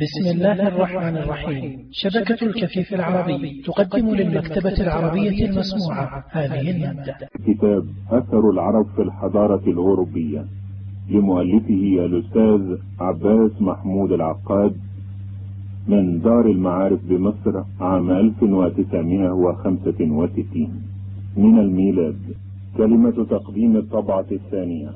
بسم الله الرحمن الرحيم. شبكة الكفيف العربي تقدم للمكتبة العربية المسموعة. هذه المادة. كتاب أثر العرب في الحضارة الأوروبية. لمؤلفه الأستاذ عباس محمود العقاد من دار المعارف بمصر عام 1965 من الميلاد. كلمة تقديم الطبعة الثانية.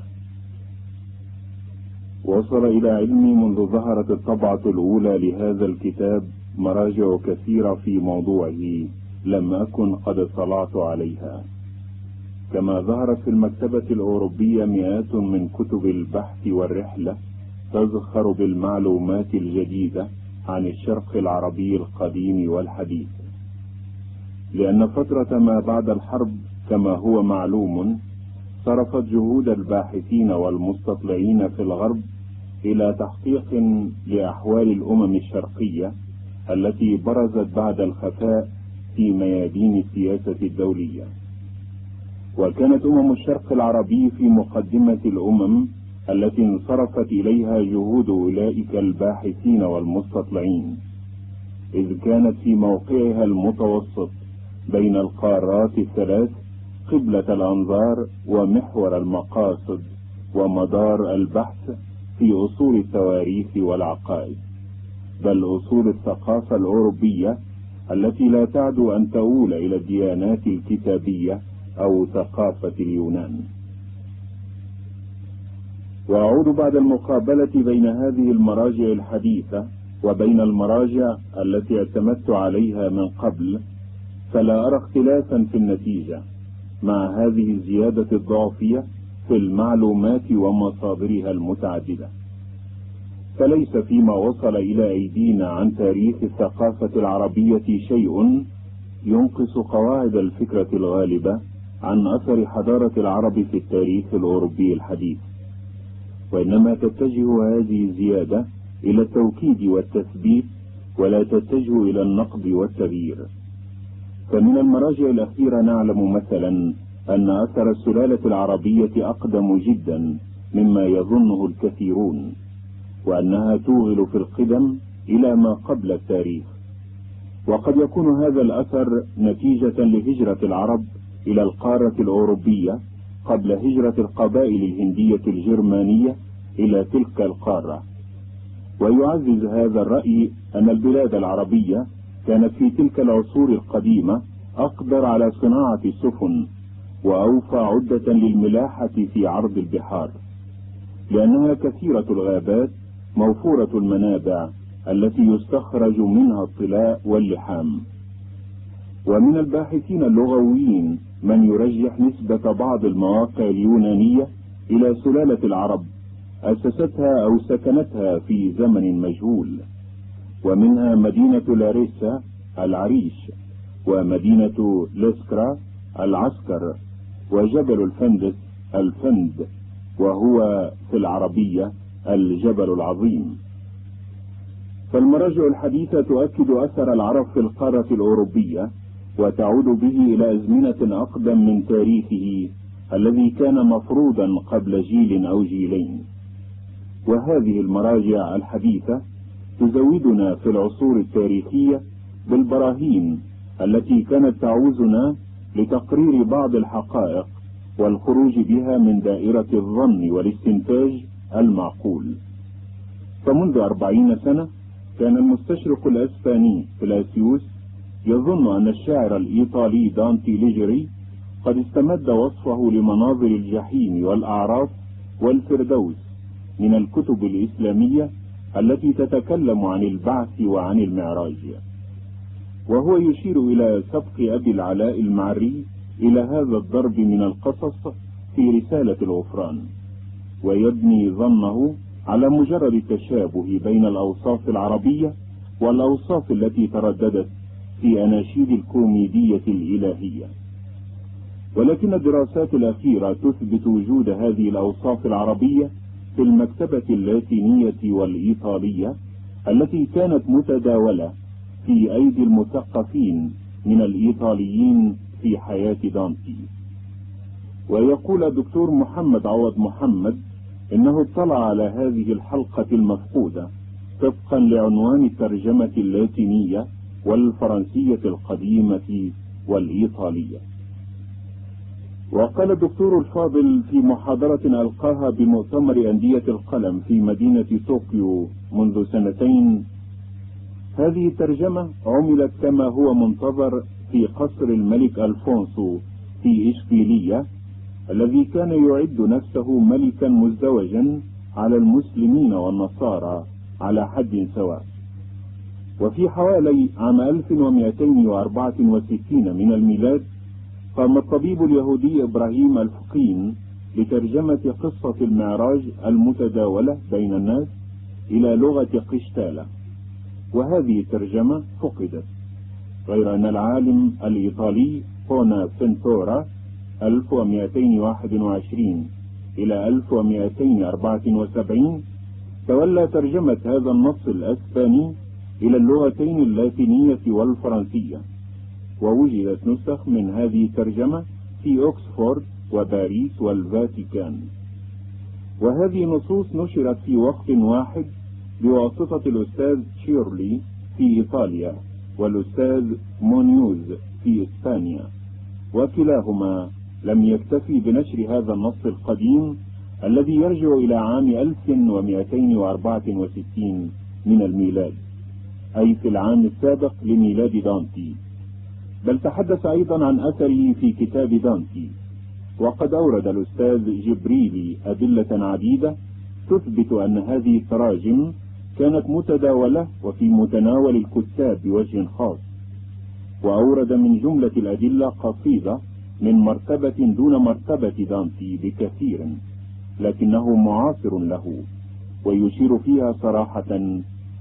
وصل إلى علمي منذ ظهرت الطبعة الأولى لهذا الكتاب مراجع كثيرة في موضوعه لم أكن قد اطلعت عليها. كما ظهرت في المكتبة الأوروبية مئات من كتب البحث والرحلة تزخر بالمعلومات الجديدة عن الشرق العربي القديم والحديث. لأن فترة ما بعد الحرب كما هو معلوم صرفت جهود الباحثين والمستطلعين في الغرب إلى تحقيق لأحوال الأمم الشرقية التي برزت بعد الخفاء في ميادين السياسة الدولية. وكانت أمم الشرق العربي في مقدمة الأمم التي انصرفت إليها جهود أولئك الباحثين والمستطلعين إذ كانت في موقعها المتوسط بين القارات الثلاث قبلة الأنظار ومحور المقاصد ومدار البحث في أصول التواريخ والعقائد بل أصول الثقافة الأوروبية التي لا تعدو أن تؤول إلى الديانات الكتابية أو ثقافة اليونان. وأعود بعد المقابلة بين هذه المراجع الحديثة وبين المراجع التي اعتمدت عليها من قبل فلا أرى اختلافا في النتيجة مع هذه الزيادة الضعفية في المعلومات ومصادرها المتعددة. فليس فيما وصل إلى أيدينا عن تاريخ الثقافة العربية شيء ينقص قواعد الفكرة الغالبة عن أثر حضارة العرب في التاريخ الأوروبي الحديث. وإنما تتجه هذه الزيادة إلى التوكيد والتثبيت ولا تتجه إلى النقد والتغيير. فمن المراجع الأخيرة نعلم مثلا أن أثر السلالة العربية أقدم جدا مما يظنه الكثيرون وأنها توغل في القدم إلى ما قبل التاريخ. وقد يكون هذا الأثر نتيجة لهجرة العرب إلى القارة الأوروبية قبل هجرة القبائل الهندية الجرمانية إلى تلك القارة. ويعزز هذا الرأي أن البلاد العربية كانت في تلك العصور القديمة أقدر على صناعة السفن وأوفى عدة للملاحة في عرض البحار لأنها كثيرة الغابات موفورة المنابع التي يستخرج منها الطلاء واللحام. ومن الباحثين اللغويين من يرجح نسبة بعض المواقع اليونانية إلى سلالة العرب أسستها أو سكنتها في زمن مجهول ومنها مدينة لاريسا العريش ومدينة لسكرا العسكر. وجبل الفندس الفند وهو في العربية الجبل العظيم. فالمراجع الحديثة تؤكد أثر العرب في القارة الأوروبية وتعود به إلى أزمنة أقدم من تاريخه الذي كان مفروضا قبل جيل أو جيلين. وهذه المراجع الحديثة تزودنا في العصور التاريخية بالبراهين التي كانت تعوزنا لتقرير بعض الحقائق والخروج بها من دائرة الظن والاستنتاج المعقول. فمنذ أربعين سنة كان المستشرق الأسباني فلاسيوس يظن أن الشاعر الإيطالي دانتي ليجري قد استمد وصفه لمناظر الجحيم والأعراف والفردوس من الكتب الإسلامية التي تتكلم عن البعث وعن المعراج. وهو يشير إلى سبق أبي العلاء المعري إلى هذا الضرب من القصص في رسالة الغفران ويبني ظنه على مجرد التشابه بين الأوصاف العربية والأوصاف التي ترددت في أناشيد الكوميدية الإلهية. ولكن الدراسات الأخيرة تثبت وجود هذه الأوصاف العربية في المكتبة اللاتينية والإيطالية التي كانت متداولة في أيدي المثقفين من الإيطاليين في حياة دانتي. ويقول الدكتور محمد عوض محمد إنه اطلع على هذه الحلقة المفقودة طبقا لعنوان الترجمة اللاتينية والفرنسية القديمة والإيطالية. وقال الدكتور الفاضل في محاضرة ألقاها بمؤتمر أندية القلم في مدينة طوكيو منذ سنتين هذه الترجمة عملت كما هو منتظر في قصر الملك ألفونسو في إشبيلية الذي كان يعد نفسه ملكا مزدوجا على المسلمين والنصارى على حد سواء. وفي حوالي عام 1264 من الميلاد قام الطبيب اليهودي إبراهيم الفقين بترجمة قصة المعراج المتداولة بين الناس إلى لغة قشتالة. وهذه الترجمة فقدت. غير أن العالم الإيطالي فونا فنتورا 1221 إلى 1274 تولى ترجمة هذا النص الأسباني إلى اللغتين اللاتينية والفرنسية. ووجدت نسخ من هذه الترجمة في أكسفورد وباريس والفاتيكان. وهذه نصوص نشرت في وقت واحد بواسطة الأستاذ شيرلي في إيطاليا والأستاذ مونيوز في إسبانيا. وكلاهما لم يكتفي بنشر هذا النص القديم الذي يرجع إلى عام 1264 من الميلاد أي في العام السابق لميلاد دانتي. بل تحدث أيضا عن أثره في كتاب دانتي. وقد أورد الأستاذ جبريلي أدلة عديدة تثبت أن هذه التراجم كانت متداولة وفي متناول الكتاب بوجه خاص وأورد من جملة الأدلة قصيدة من مرتبة دون مرتبة دانتي بكثير لكنه معاصر له ويشير فيها صراحة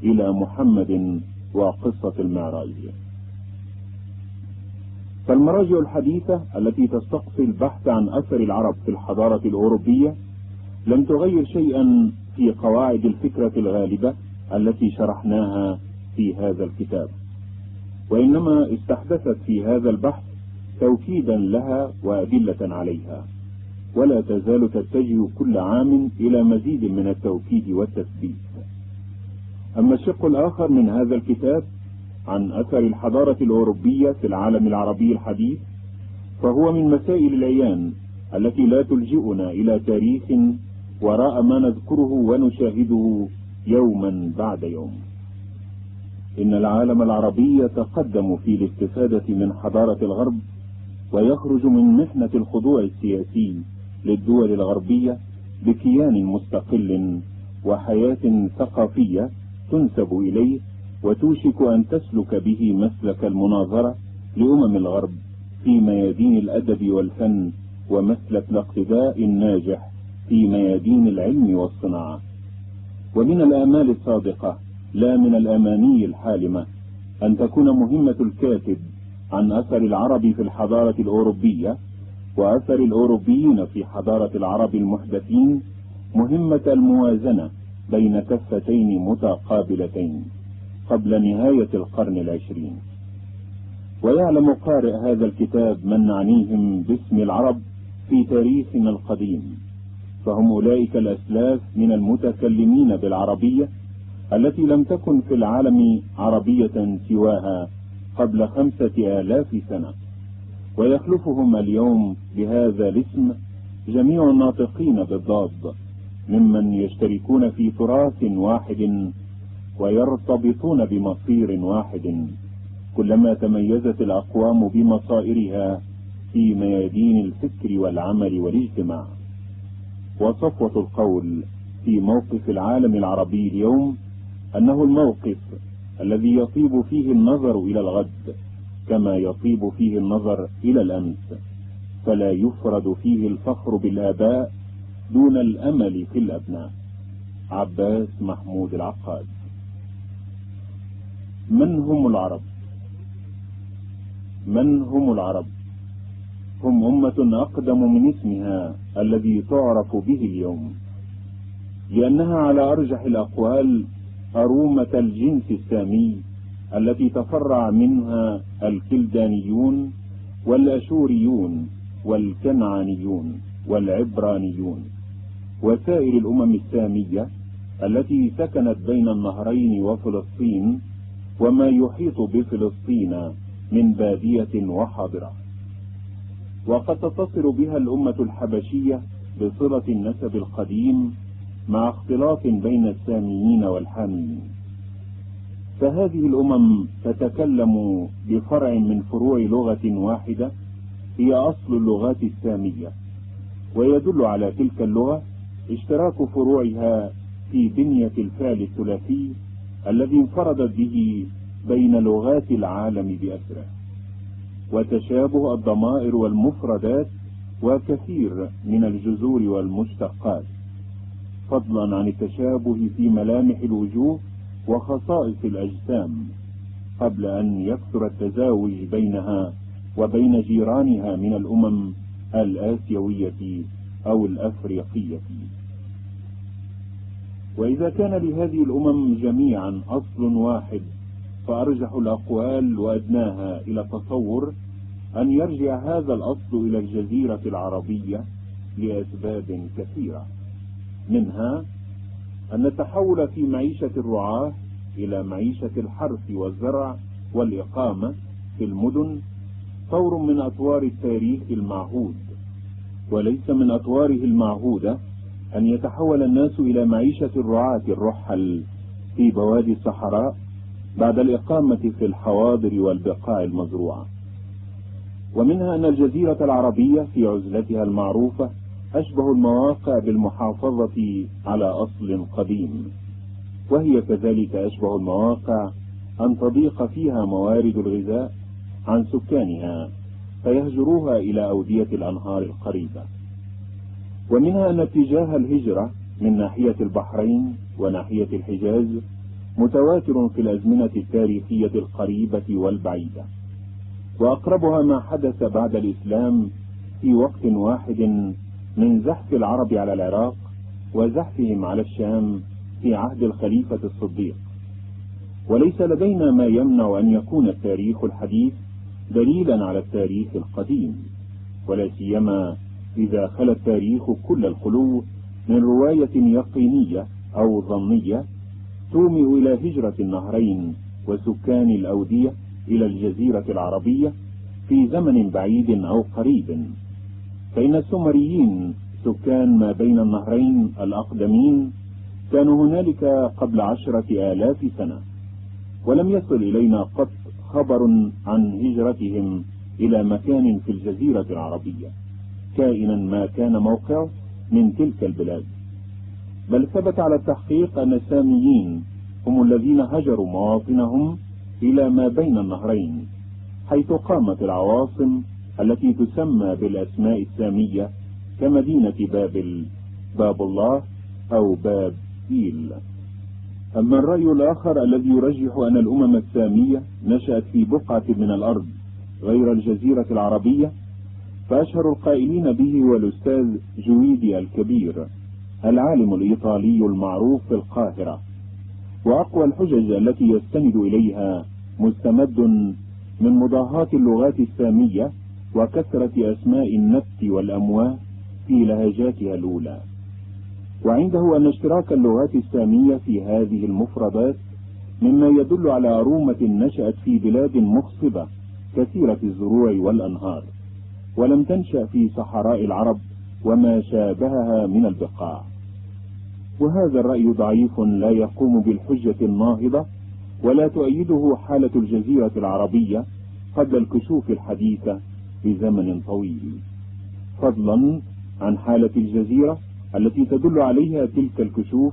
إلى محمد وقصة المعراج فالمراجع الحديثة التي تستقصي البحث عن أثر العرب في الحضارة الأوروبية لم تغير شيئا في قواعد الفكرة الغالبة التي شرحناها في هذا الكتاب. وإنما استحدثت في هذا البحث توكيدا لها وأدلة عليها. ولا تزال تتجه كل عام إلى مزيد من التوكيد والتثبيت. أما الشق الآخر من هذا الكتاب عن أثر الحضارة الأوروبية في العالم العربي الحديث فهو من مسائل العيان التي لا تلجئنا إلى تاريخ وراء ما نذكره ونشاهده يوما بعد يوم. إن العالم العربي يتقدم في الاستفادة من حضارة الغرب ويخرج من محنة الخضوع السياسي للدول الغربية بكيان مستقل وحياة ثقافية تنسب إليه وتوشك أن تسلك به مسلك المناظرة لأمم الغرب في ميادين الأدب والفن ومسلك الاقتداء الناجح في ميادين العلم والصناعة. ومن الآمال الصادقة لا من الأماني الحالمة أن تكون مهمة الكاتب عن أثر العرب في الحضارة الأوروبية وأثر الأوروبيين في حضارة العرب المحدثين مهمة الموازنة بين كفتين متقابلتين قبل نهاية القرن العشرين. ويعلم قارئ هذا الكتاب من نعنيهم باسم العرب في تاريخنا القديم. فهم أولئك الأسلاف من المتكلمين بالعربية التي لم تكن في العالم عربية سواها قبل خمسة آلاف سنة. ويخلفهم اليوم بهذا الاسم جميع الناطقين بالضاد ممن يشتركون في تراث واحد ويرتبطون بمصير واحد. كلما تميزت الأقوام بمصائرها في ميادين الفكر والعمل والاجتماع. وصفوة القول في موقف العالم العربي اليوم أنه الموقف الذي يطيب فيه النظر إلى الغد كما يطيب فيه النظر إلى الأمس فلا يفرد فيه الفخر بالآباء دون الأمل في الأبناء. عباس محمود العقاد. من هم العرب؟ من هم العرب؟ هم أمة أقدم من اسمها الذي تعرف به اليوم. لأنها على أرجح الأقوال أرومة الجنس السامي التي تفرع منها الكلدانيون والأشوريون والكنعانيون والعبرانيون. وسائر الأمم السامية التي سكنت بين النهرين وفلسطين وما يحيط بفلسطين من بادية وحاضرة. وقد تتصل بها الأمة الحبشية بصلة النسب القديم مع اختلاط بين الساميين والحاميين. فهذه الأمم تتكلم بفرع من فروع لغة واحدة هي أصل اللغات السامية. ويدل على تلك اللغة اشتراك فروعها في بنية الفعل الثلاثي الذي انفردت به بين لغات العالم بأسره. وتشابه الضمائر والمفردات وكثير من الجذور والمشتقات. فضلا عن التشابه في ملامح الوجوه وخصائص الأجسام قبل أن يكثر التزاوج بينها وبين جيرانها من الأمم الآسيوية أو الأفريقية. وإذا كان لهذه الأمم جميعا أصل واحد فأرجح الأقوال وأدناها إلى التصور أن يرجع هذا الأصل إلى الجزيرة العربية لأسباب كثيرة. منها أن التحول في معيشة الرعاة إلى معيشة الحرث والزرع والإقامة في المدن طور من أطوار التاريخ المعهود. وليس من أطواره المعهودة أن يتحول الناس إلى معيشة الرعاة الرحل في بوادي الصحراء بعد الإقامة في الحواضر والبقاع المزروعة. ومنها أن الجزيرة العربية في عزلتها المعروفة أشبه المواقع بالمحافظة على أصل قديم. وهي كذلك أشبه المواقع أن تضيق فيها موارد الغذاء عن سكانها فيهجروها إلى أودية الأنهار القريبة. ومنها أن اتجاه الهجرة من ناحية البحرين وناحية الحجاز متواتر في الأزمنة التاريخية القريبة والبعيدة. وأقربها ما حدث بعد الإسلام في وقت واحد من زحف العرب على العراق وزحفهم على الشام في عهد الخليفة الصديق. وليس لدينا ما يمنع أن يكون التاريخ الحديث دليلا على التاريخ القديم ولا سيما إذا خلى التاريخ كل الخلو من رواية يقينية أو ظنية تومئ إلى هجرة النهرين وسكان الأودية إلى الجزيرة العربية في زمن بعيد أو قريب. فإن السومريين سكان ما بين النهرين الأقدمين كانوا هنالك قبل عشرة آلاف سنة ولم يصل إلينا قط خبر عن هجرتهم إلى مكان في الجزيرة العربية. كائنا ما كان موقعه من تلك البلاد. بل ثبت على التحقيق أن الساميين هم الذين هجروا مواطنهم إلى ما بين النهرين حيث قامت العواصم التي تسمى بالأسماء السامية كمدينة بابل باب الله أو باب إيل. أما الرأي الآخر الذي يرجح أن الأمم السامية نشأت في بقعة من الأرض غير الجزيرة العربية فأشهر القائلين به هو الأستاذ جويدي الكبير. العالم الإيطالي المعروف في القاهرة. وأقوى الحجج التي يستند إليها مستمد من مضاهاة اللغات السامية وكثرة أسماء النبت والأمواه في لهجاتها الأولى. وعنده أن اشتراك اللغات السامية في هذه المفردات مما يدل على أرومة نشأت في بلاد مخصبة كثيرة الزروع والأنهار. ولم تنشأ في صحراء العرب وما شابهها من البقاع. وهذا الرأي ضعيف لا يقوم بالحجة الناهضة ولا تؤيده حالة الجزيرة العربية قبل الكشوف الحديثة بزمن طويل. فضلا عن حالة الجزيرة التي تدل عليها تلك الكشوف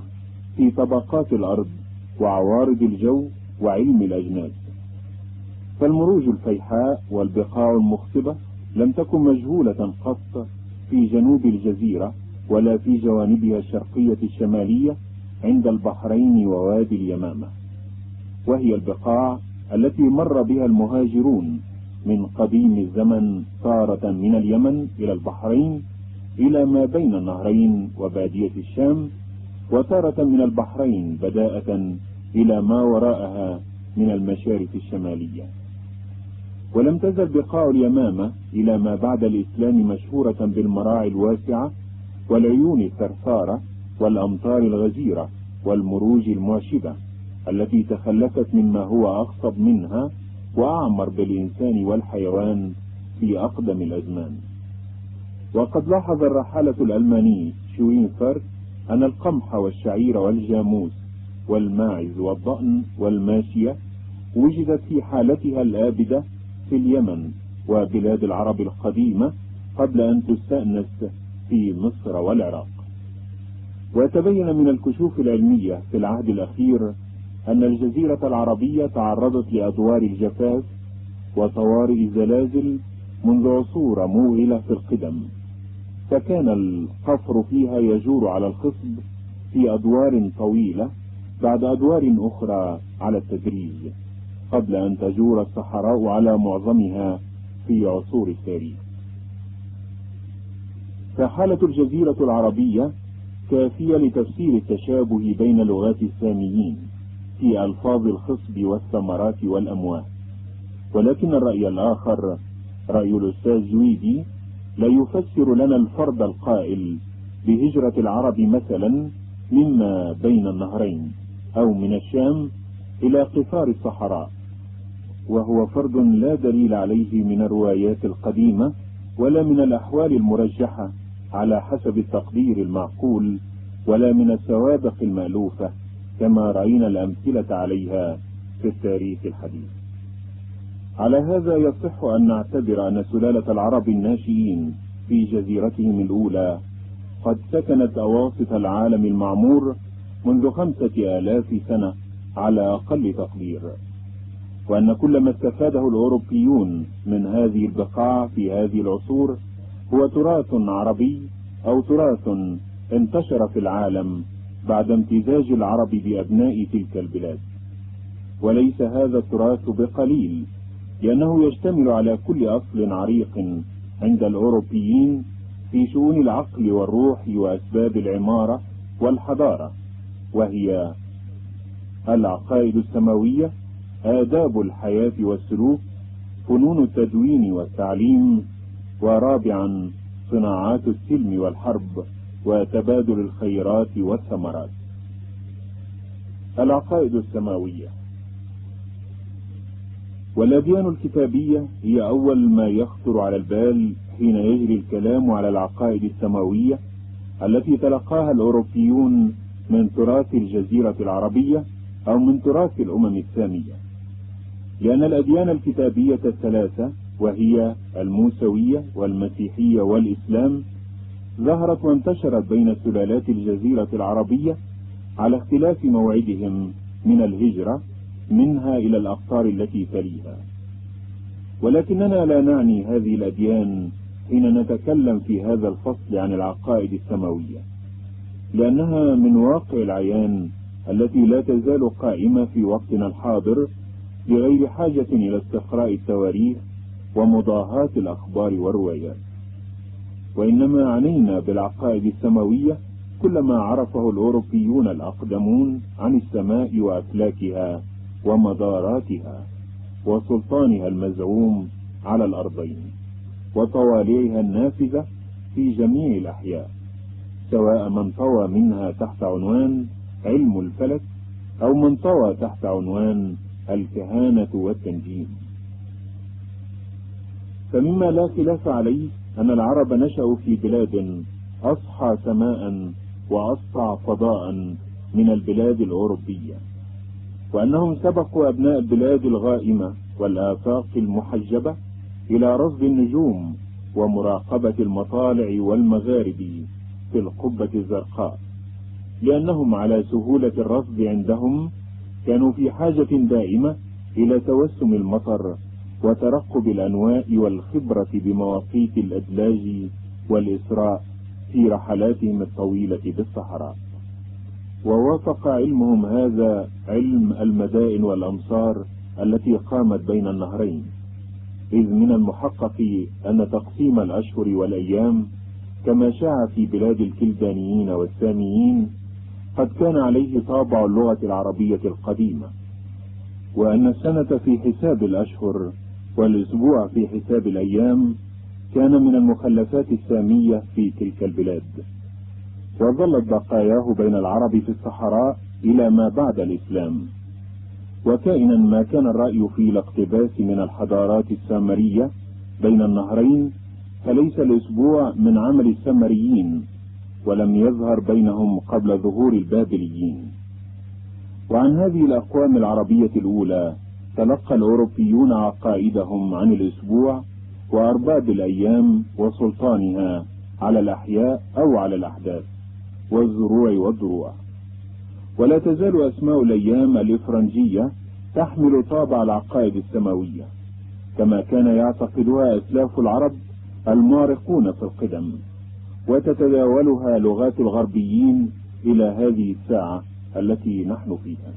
في طبقات الأرض وعوارض الجو وعلم الأجناد. فالمروج الفيحاء والبقاع المخصبة لم تكن مجهولة قط في جنوب الجزيرة ولا في جوانبها الشرقية الشمالية عند البحرين ووادي اليمامة. وهي البقاع التي مر بها المهاجرون من قديم الزمن تارة من اليمن إلى البحرين إلى ما بين النهرين وبادية الشام وتارة من البحرين بداءة إلى ما وراءها من المشارف الشمالية. ولم تزل بقاع اليمامة إلى ما بعد الإسلام مشهورة بالمراعي الواسعة والعيون الثرثارة والأمطار الغزيرة والمروج المعشبة التي تخلفت مما هو أخصب منها وأعمر بالإنسان والحيوان في أقدم الأزمان. وقد لاحظ الرحالة الألماني شوينفر أن القمح والشعير والجاموس والماعز والضأن والماشية وجدت في حالتها الآبدة في اليمن وبلاد العرب القديمة قبل أن تستأنس في مصر والعراق. وتبين من الكشوف العلمية في العهد الأخير أن الجزيرة العربية تعرضت لأدوار الجفاف وطوارئ الزلازل منذ عصور موغلة في القدم. فكان القفر فيها يجور على الخصب في أدوار طويلة بعد أدوار أخرى على التدريج قبل أن تجور الصحراء على معظمها في عصور التاريخ. فحالة الجزيرة العربية كافية لتفسير التشابه بين لغات الساميين في ألفاظ الخصب والثمرات والأمواه ولكن الرأي الآخر رأي الأستاذ جويدي لا يفسر لنا الفرد القائل بهجرة العرب مثلا مما بين النهرين أو من الشام إلى قفار الصحراء. وهو فرد لا دليل عليه من الروايات القديمة ولا من الأحوال المرجحة. على حسب التقدير المعقول ولا من السوابق المألوفة كما رأينا الأمثلة عليها في التاريخ الحديث. على هذا يصح أن نعتبر أن سلالة العرب الناشئين في جزيرتهم الأولى قد سكنت أواسط العالم المعمور منذ خمسة آلاف سنة على أقل تقدير وأن كل ما استفاده الأوروبيون من هذه البقاع في هذه العصور هو تراث عربي أو تراث انتشر في العالم بعد امتزاج العرب بأبناء تلك البلاد. وليس هذا التراث بقليل لأنه يشتمل على كل أصل عريق عند الأوروبيين في شؤون العقل والروح وأسباب العمارة والحضارة وهي العقائد السماوية آداب الحياة والسلوك فنون التدوين والتعليم ورابعا صناعات السلم والحرب وتبادل الخيرات والثمرات. العقائد السماوية. والأديان الكتابية هي أول ما يخطر على البال حين يجري الكلام على العقائد السماوية التي تلقاها الأوروبيون من تراث الجزيرة العربية أو من تراث الأمم السامية لأن الأديان الكتابية الثلاثة وهي الموسوية والمسيحية والإسلام ظهرت وانتشرت بين سلالات الجزيرة العربية على اختلاف موعدهم من الهجرة منها إلى الأقطار التي تليها. ولكننا لا نعني هذه الأديان حين نتكلم في هذا الفصل عن العقائد السماوية لأنها من واقع العيان التي لا تزال قائمة في وقتنا الحاضر بغير حاجة إلى استقراء التواريخ ومضاهاة الأخبار والروايات. وإنما عنينا بالعقائد السماوية كل ما عرفه الأوروبيون الأقدمون عن السماء وأفلاكها ومداراتها وسلطانها المزعوم على الأرضين وطوالعها النافذة في جميع الأحياء سواء من طوى منها تحت عنوان علم الفلك أو من طوى تحت عنوان الكهانة والتنجيم. فمما لا خلاف عليه أن العرب نشأوا في بلاد أصحى سماء وأسطع فضاء من البلاد الأوروبية وأنهم سبقوا أبناء البلاد الغائمة والآفاق المحجبة إلى رصد النجوم ومراقبة المطالع والمغارب في القبة الزرقاء لأنهم على سهولة الرصد عندهم كانوا في حاجة دائمة إلى توسم المطر وترقب الأنواء والخبرة بمواقيت الأدلاج والإسراء في رحلاتهم الطويلة بالصحراء ووافق علمهم هذا علم المدائن والأمصار التي قامت بين النهرين. إذ من المحقق أن تقسيم الأشهر والأيام كما شاع في بلاد الكلدانيين والساميين قد كان عليه طابع اللغة العربية القديمة. وأن السنة في حساب الأشهر والأسبوع في حساب الأيام كان من المخلفات السامية في تلك البلاد. وظلت بقاياه بين العرب في الصحراء إلى ما بعد الإسلام. وكائنا ما كان الرأي في الاقتباس من الحضارات السامرية بين النهرين فليس الأسبوع من عمل السامريين ولم يظهر بينهم قبل ظهور البابليين. وعن هذه الأقوام العربية الأولى تلقى الأوروبيون عقائدهم عن الأسبوع وأرباب الأيام وسلطانها على الأحياء أو على الأحداث والزروع والضروع. ولا تزال أسماء الأيام الإفرنجية تحمل طابع العقائد السماوية كما كان يعتقدها أسلاف العرب المارقون في القدم وتتداولها لغات الغربيين إلى هذه الساعة التي نحن فيها.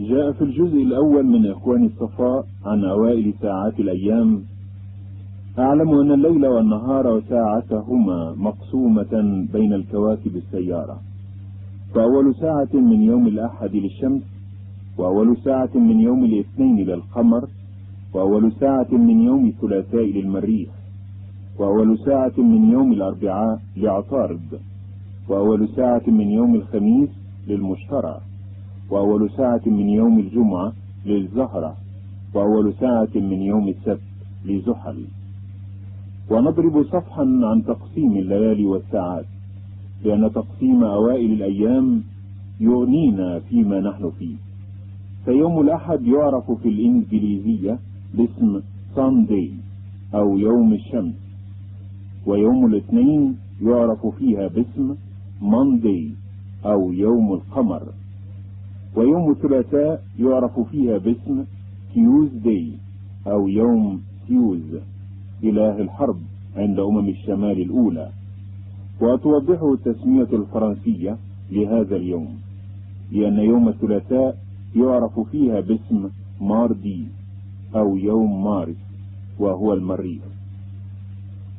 جاء في الجزء الأول من إخوان الصفاء عن أوائل ساعات الأيام. أعلم أن الليل والنهار ساعتهما مقسومة بين الكواكب السيارة. فأول ساعة من يوم الأحد للشمس وأول ساعة من يوم الاثنين للقمر وأول ساعة من يوم الثلاثاء للمريخ وأول ساعة من يوم الأربعاء لعطارد وأول ساعة من يوم الخميس للمشترى. وأول ساعة من يوم الجمعة للزهرة وأول ساعة من يوم السبت لزحل. ونضرب صفحا عن تقسيم الليالي والساعات لأن تقسيم أوائل الأيام يغنينا فيما نحن فيه. فيوم الأحد يعرف في الإنجليزية باسم Sunday أو يوم الشمس ويوم الاثنين يعرف فيها باسم Monday أو يوم القمر. ويوم الثلاثاء يعرف فيها باسم Tuesday أو يوم تيوز إله الحرب عند أمم الشمال الأولى. وتوضحه التسمية الفرنسية لهذا اليوم لأن يوم الثلاثاء يعرف فيها باسم ماردي أو يوم مارس وهو المريخ.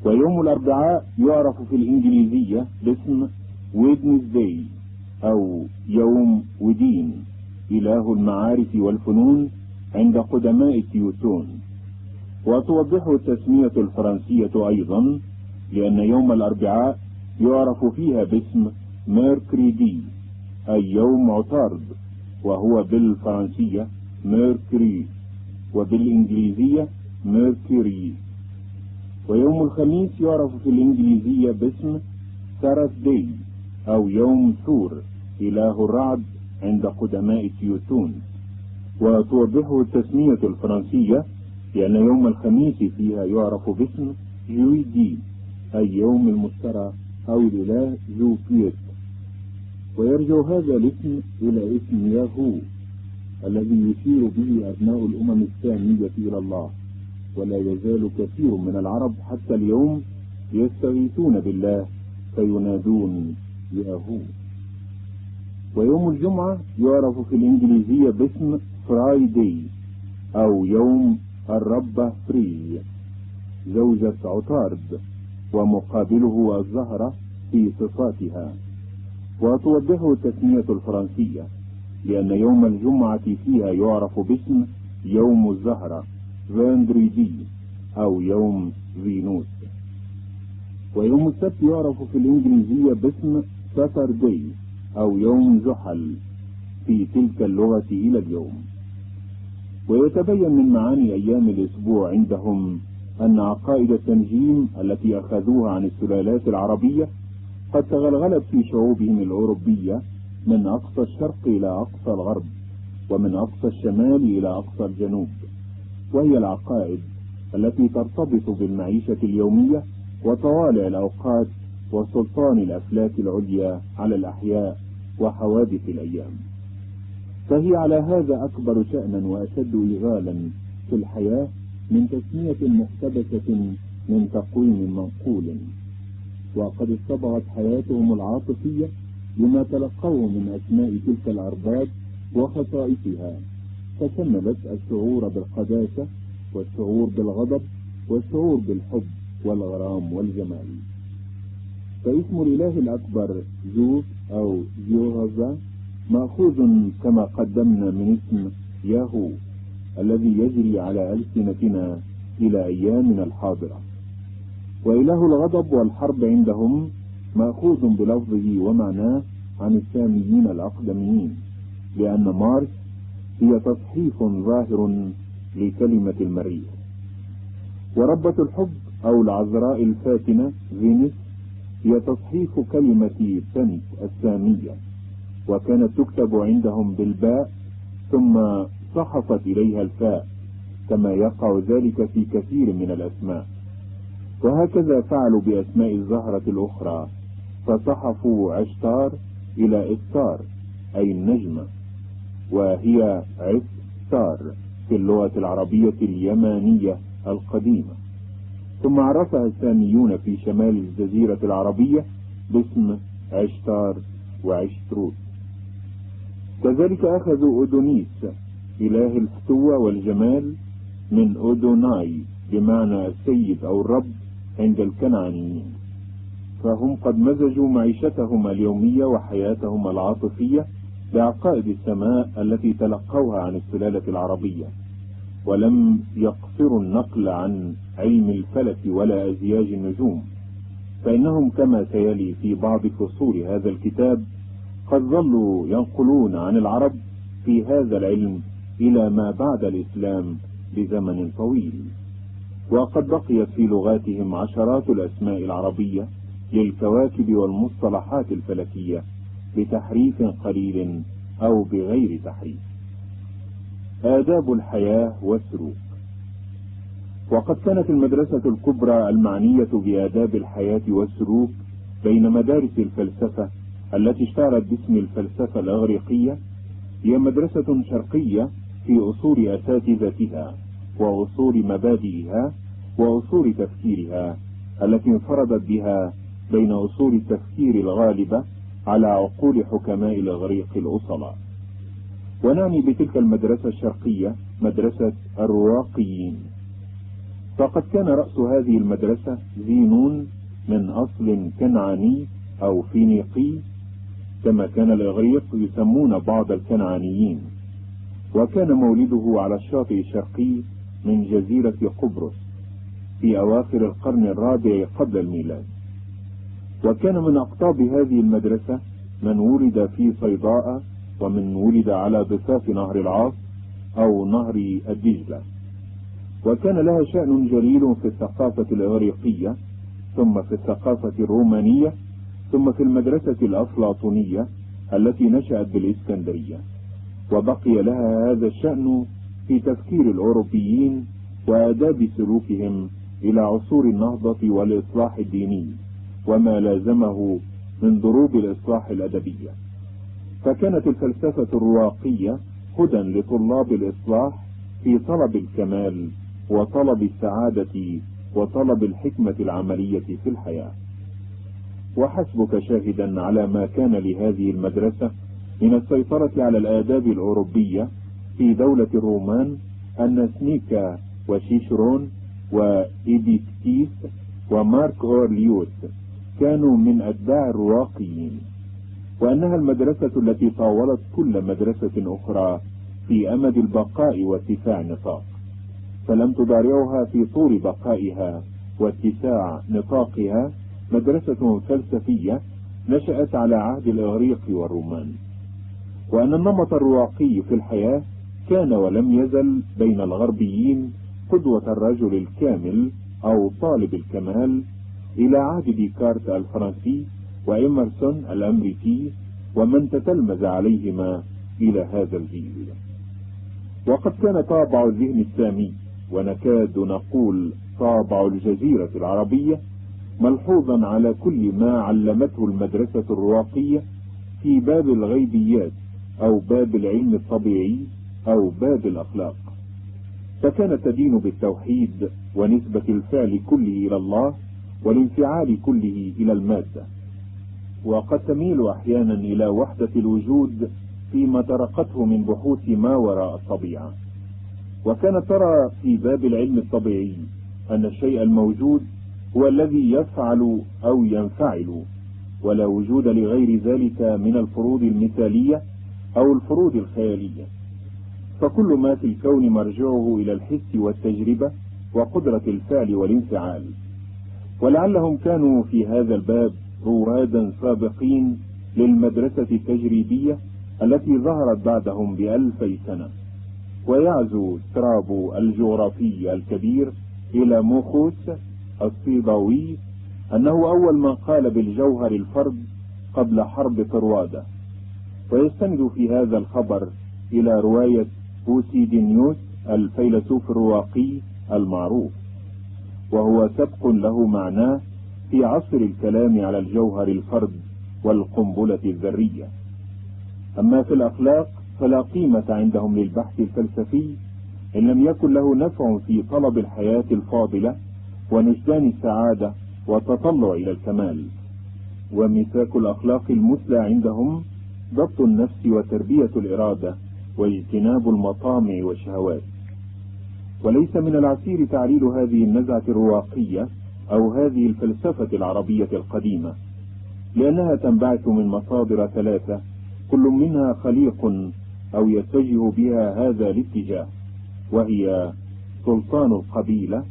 ويوم الأربعاء يعرف في الإنجليزية باسم ويدنزداي أو يوم ودين. إله المعارف والفنون عند قدماء التيوتون. وتوضحه التسمية الفرنسية أيضا لأن يوم الأربعاء يعرف فيها باسم mercredi أي يوم عطارد وهو بالفرنسية Mercure وبالإنجليزية Mercury ويوم الخميس يعرف في الإنجليزية باسم Thursday أو يوم ثور إله الرعد عند قدماء التيوتون. وتوضحه التسمية الفرنسية لأن يوم الخميس فيها يعرف باسم جويدي أي يوم المشترى أو الإله جوبيت ويرجع هذا الاسم إلى اسم ياهو الذي يشير به أبناء الأمم السامية إلى الله. ولا يزال كثير من العرب حتى اليوم يستغيثون بالله فينادون. ياهو ويوم الجمعة يعرف في الإنجليزية باسم فرايدي أو يوم الربة فري. زوجة عطارد ومقابله الزهرة في صفاتها. وتوضحه التسمية الفرنسية لأن يوم الجمعة فيها يعرف باسم يوم الزهرة فاندريدي أو يوم فينوس. ويوم السبت يعرف في الإنجليزية باسم ساتردي أو يوم زحل في تلك اللغة إلى اليوم. ويتبين من معاني أيام الأسبوع عندهم أن عقائد التنجيم التي أخذوها عن السلالات العربية قد تغلغلت في شعوبهم الأوروبية من أقصى الشرق إلى أقصى الغرب ومن أقصى الشمال إلى أقصى الجنوب. وهي العقائد التي ترتبط بالمعيشة اليومية وطوالع الأوقات وسلطان الأفلاك العليا على الأحياء وحوادث الأيام. فهي على هذا أكبر شأنا وأشد إغالا في الحياة من تسمية مقتبسة من تقويم منقول. وقد اصطبغت حياتهم العاطفية بما تلقوه من أسماء تلك الأرباب وخصائصها. فشملت الشعور بالقداسة والشعور بالغضب والشعور بالحب والغرام والجمال. فاسم الإله الأكبر زوس أو زيوهزا مأخوذ كما قدمنا من اسم ياهو الذي يجري على ألسنتنا إلى أيامنا الحاضرة. وإله الغضب والحرب عندهم مأخوذ بلفظه ومعناه عن الساميين الأقدميين لأن مارس هي تصحيف ظاهر لكلمة المريخ. وربة الحب أو العذراء الفاتنة فينيس هي تصحيف كلمة سنت السامية وكانت تكتب عندهم بالباء ثم صحفت إليها الفاء كما يقع ذلك في كثير من الأسماء. وهكذا فعلوا بأسماء الزهرة الأخرى فصحفوا عشتار إلى إستار أي النجمة وهي عستار في اللغة العربية اليمانية القديمة. ثم عرفها الساميون في شمال الجزيرة العربية باسم عشتار وعشتروت. كذلك أخذوا أودونيس إله الفتوة والجمال من أودوناي بمعنى السيد أو الرب عند الكنعانيين. فهم قد مزجوا معيشتهم اليومية وحياتهم العاطفية بعقائد السماء التي تلقوها عن السلالة العربية ولم يقصروا النقل عن علم الفلك ولا أزياج النجوم. فإنهم كما سيلي في بعض فصول هذا الكتاب قد ظلوا ينقلون عن العرب في هذا العلم إلى ما بعد الإسلام بزمن طويل. وقد بقيت في لغاتهم عشرات الأسماء العربية للكواكب والمصطلحات الفلكية بتحريف قليل أو بغير تحريف. آداب الحياة والسلوك وقد كانت المدرسة الكبرى المعنية بآداب الحياة والسلوك بين مدارس الفلسفة التي اشتهرت باسم الفلسفة الأغريقية هي مدرسة شرقية في أصول أساتذتها وأصول مبادئها وأصول تفكيرها التي انفردت بها بين أصول التفكير الغالبة على عقول حكماء الإغريق الأصلاء ونعني بتلك المدرسة الشرقية مدرسة الرواقيين. فقد كان رأس هذه المدرسة زينون من أصل كنعاني أو فينيقي كما كان الإغريق يسمون بعض الكنعانيين. وكان مولده على الشاطئ الشرقي من جزيرة قبرص في أواخر القرن الرابع قبل الميلاد. وكان من أقطاب هذه المدرسة من ولد في صيداء ومن ولد على ضفاف نهر العاص أو نهر الدجلة. وكان لها شأن جليل في الثقافة الإغريقية ثم في الثقافة الرومانية ثم في المدرسة الأفلاطونية التي نشأت بالإسكندرية. وبقي لها هذا الشأن في تفكير الأوروبيين وآداب سلوكهم إلى عصور النهضة والإصلاح الديني وما لازمه من ضروب الإصلاح الأدبية فكانت الفلسفة الرواقية هدى لطلاب الإصلاح في طلب الكمال وطلب السعادة وطلب الحكمة العملية في الحياة. وحسبك شاهدا على ما كان لهذه المدرسة من السيطرة على الآداب الأوروبية في دولة الرومان أن سنيكا وشيشرون وإيديكتيس ومارك أورليوس كانوا من أتباع الرواقيين وأنها المدرسة التي طاولت كل مدرسة أخرى في أمد البقاء واتساع النطاق فلم تضارعها في طول بقائها واتساع نطاقها. مدرسة فلسفية نشأت على عهد الإغريق والرومان. وأن النمط الرواقي في الحياة كان ولم يزل بين الغربيين قدوة الرجل الكامل أو طالب الكمال إلى عهد ديكارت الفرنسي وإمرسون الأمريكي ومن تتلمذ عليهما إلى هذا الجيل. وقد كان طابع الذهن السامي ونكاد نقول طابع الجزيرة العربية ملحوظا على كل ما علمته المدرسة الرواقية في باب الغيبيات أو باب العلم الطبيعي أو باب الأخلاق. فكانت تدين بالتوحيد ونسبة الفعل كله إلى الله والانفعال كله إلى المادة. وقد تميل أحيانا إلى وحدة الوجود فيما ترقته من بحوث ما وراء الطبيعة. وكانت ترى في باب العلم الطبيعي أن الشيء الموجود هو الذي يفعل أو ينفعل ولا وجود لغير ذلك من الفروض المثالية أو الفروض الخيالية. فكل ما في الكون مرجعه إلى الحس والتجربة وقدرة الفعل والانفعال. ولعلهم كانوا في هذا الباب روادا سابقين للمدرسة التجريبية التي ظهرت بعدهم بألفي سنة. ويعزو سترابو الجغرافي الكبير إلى موخوس الصيداوي أنه أول من قال بالجوهر الفرد قبل حرب طروادة ويستند في هذا الخبر إلى رواية بوسيدينيوس الفيلسوف الرواقي المعروف وهو سبق له معناه في عصر الكلام على الجوهر الفرد والقنبلة الذرية. أما في الأخلاق فلا قيمة عندهم للبحث الفلسفي إن لم يكن له نفع في طلب الحياة الفاضلة ونجدان السعادة والتطلع إلى الكمال. وميثاق الأخلاق المثلى عندهم ضبط النفس وتربية الإرادة واجتناب المطامع والشهوات. وليس من العسير تعليل هذه النزعة الرواقية أو هذه الفلسفة العربية القديمة لأنها تنبعث من مصادر ثلاثة كل منها خليق أو يتجه بها هذا الاتجاه وهي سلطان القبيلة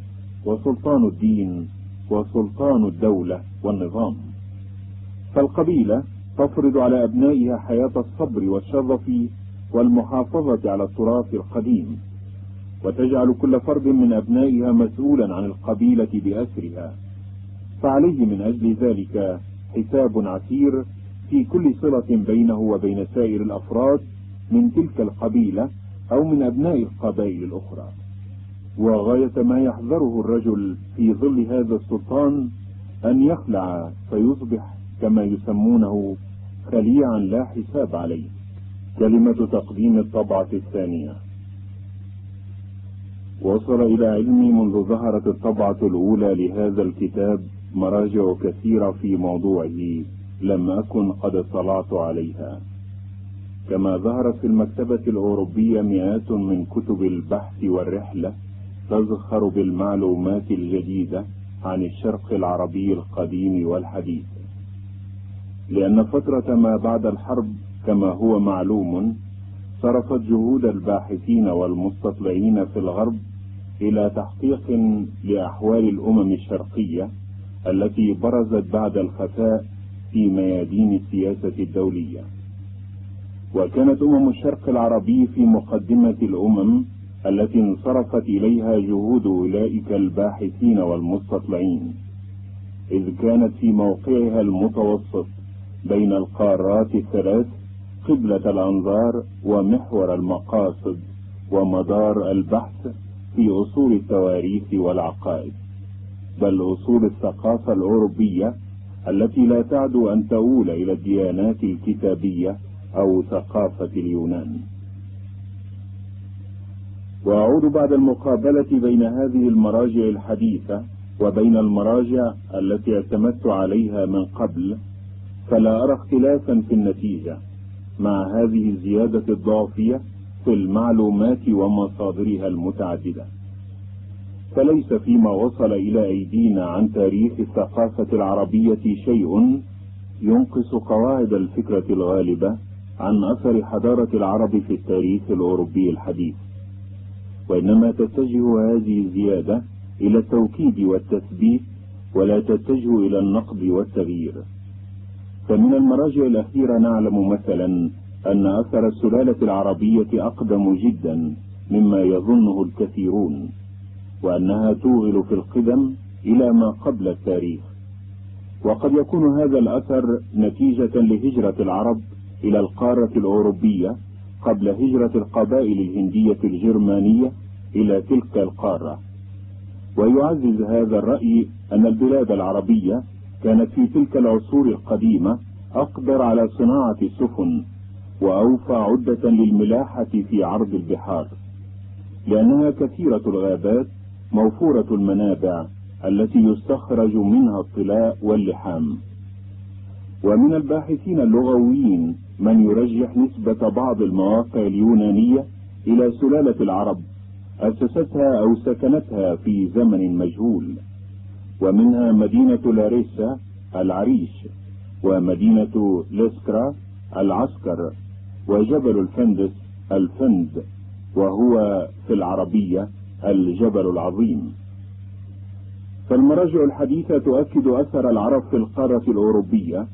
وسلطان الدين وسلطان الدولة والنظام. فالقبيلة تفرض على أبنائها حياة الصبر والشرف والمحافظة على التراث القديم وتجعل كل فرد من أبنائها مسؤولا عن القبيلة بأسرها. فعليه من أجل ذلك حساب عسير في كل صلة بينه وبين سائر الأفراد من تلك القبيلة أو من أبناء القبائل الأخرى. وغاية ما يحذره الرجل في ظل هذا السلطان أن يخلع فيصبح كما يسمونه خليعا لا حساب عليه. كلمة تقديم الطبعة الثانية. وصل إلى علمي منذ ظهرت الطبعة الأولى لهذا الكتاب مراجع كثيرة في موضوعه لم أكن قد اطلعت عليها. كما ظهرت في المكتبة الأوروبية مئات من كتب البحث والرحلة تزخر بالمعلومات الجديدة عن الشرق العربي القديم والحديث. لأن فترة ما بعد الحرب كما هو معلوم صرفت جهود الباحثين والمستطلعين في الغرب إلى تحقيق لأحوال الأمم الشرقية التي برزت بعد الخفاء في ميادين السياسة الدولية. وكانت أمم الشرق العربي في مقدمة الأمم التي انصرفت إليها جهود أولئك الباحثين والمستطلعين. إذ كانت في موقعها المتوسط بين القارات الثلاث قبلة الأنظار ومحور المقاصد ومدار البحث في أصول التواريخ والعقائد. بل أصول الثقافة الأوروبية التي لا تعدو أن تؤول إلى الديانات الكتابية أو ثقافة اليونان. وأعود بعد المقابلة بين هذه المراجع الحديثة وبين المراجع التي اعتمدت عليها من قبل فلا أرى اختلافا في النتيجة مع هذه الزيادة الضافية في المعلومات ومصادرها المتعددة. فليس فيما وصل إلى أيدينا عن تاريخ الثقافة العربية شيء ينقص قواعد الفكرة الغالبة عن أثر حضارة العرب في التاريخ الأوروبي الحديث. وإنما تتجه هذه الزيادة إلى التوكيد والتثبيت ولا تتجه إلى النقد والتغيير. فمن المراجع الأخيرة نعلم مثلا أن أثر السلالة العربية أقدم جدا مما يظنه الكثيرون وأنها توغل في القدم إلى ما قبل التاريخ. وقد يكون هذا الأثر نتيجة لهجرة العرب إلى القارة الأوروبية قبل هجرة القبائل الهندية الجرمانية إلى تلك القارة. ويعزز هذا الرأي أن البلاد العربية كانت في تلك العصور القديمة أقدر على صناعة السفن وأوفى عدة للملاحة في عرض البحار. لأنها كثيرة الغابات موفورة المنابع التي يستخرج منها الطلاء واللحام. ومن الباحثين اللغويين من يرجح نسبة بعض المواقع اليونانية إلى سلالة العرب أسستها أو سكنتها في زمن مجهول ومنها مدينة لاريسا العريش ومدينة لسكرا العسكر وجبل الفندس الفند وهو في العربية الجبل العظيم. فالمراجع الحديثة تؤكد أثر العرب في القارة الأوروبية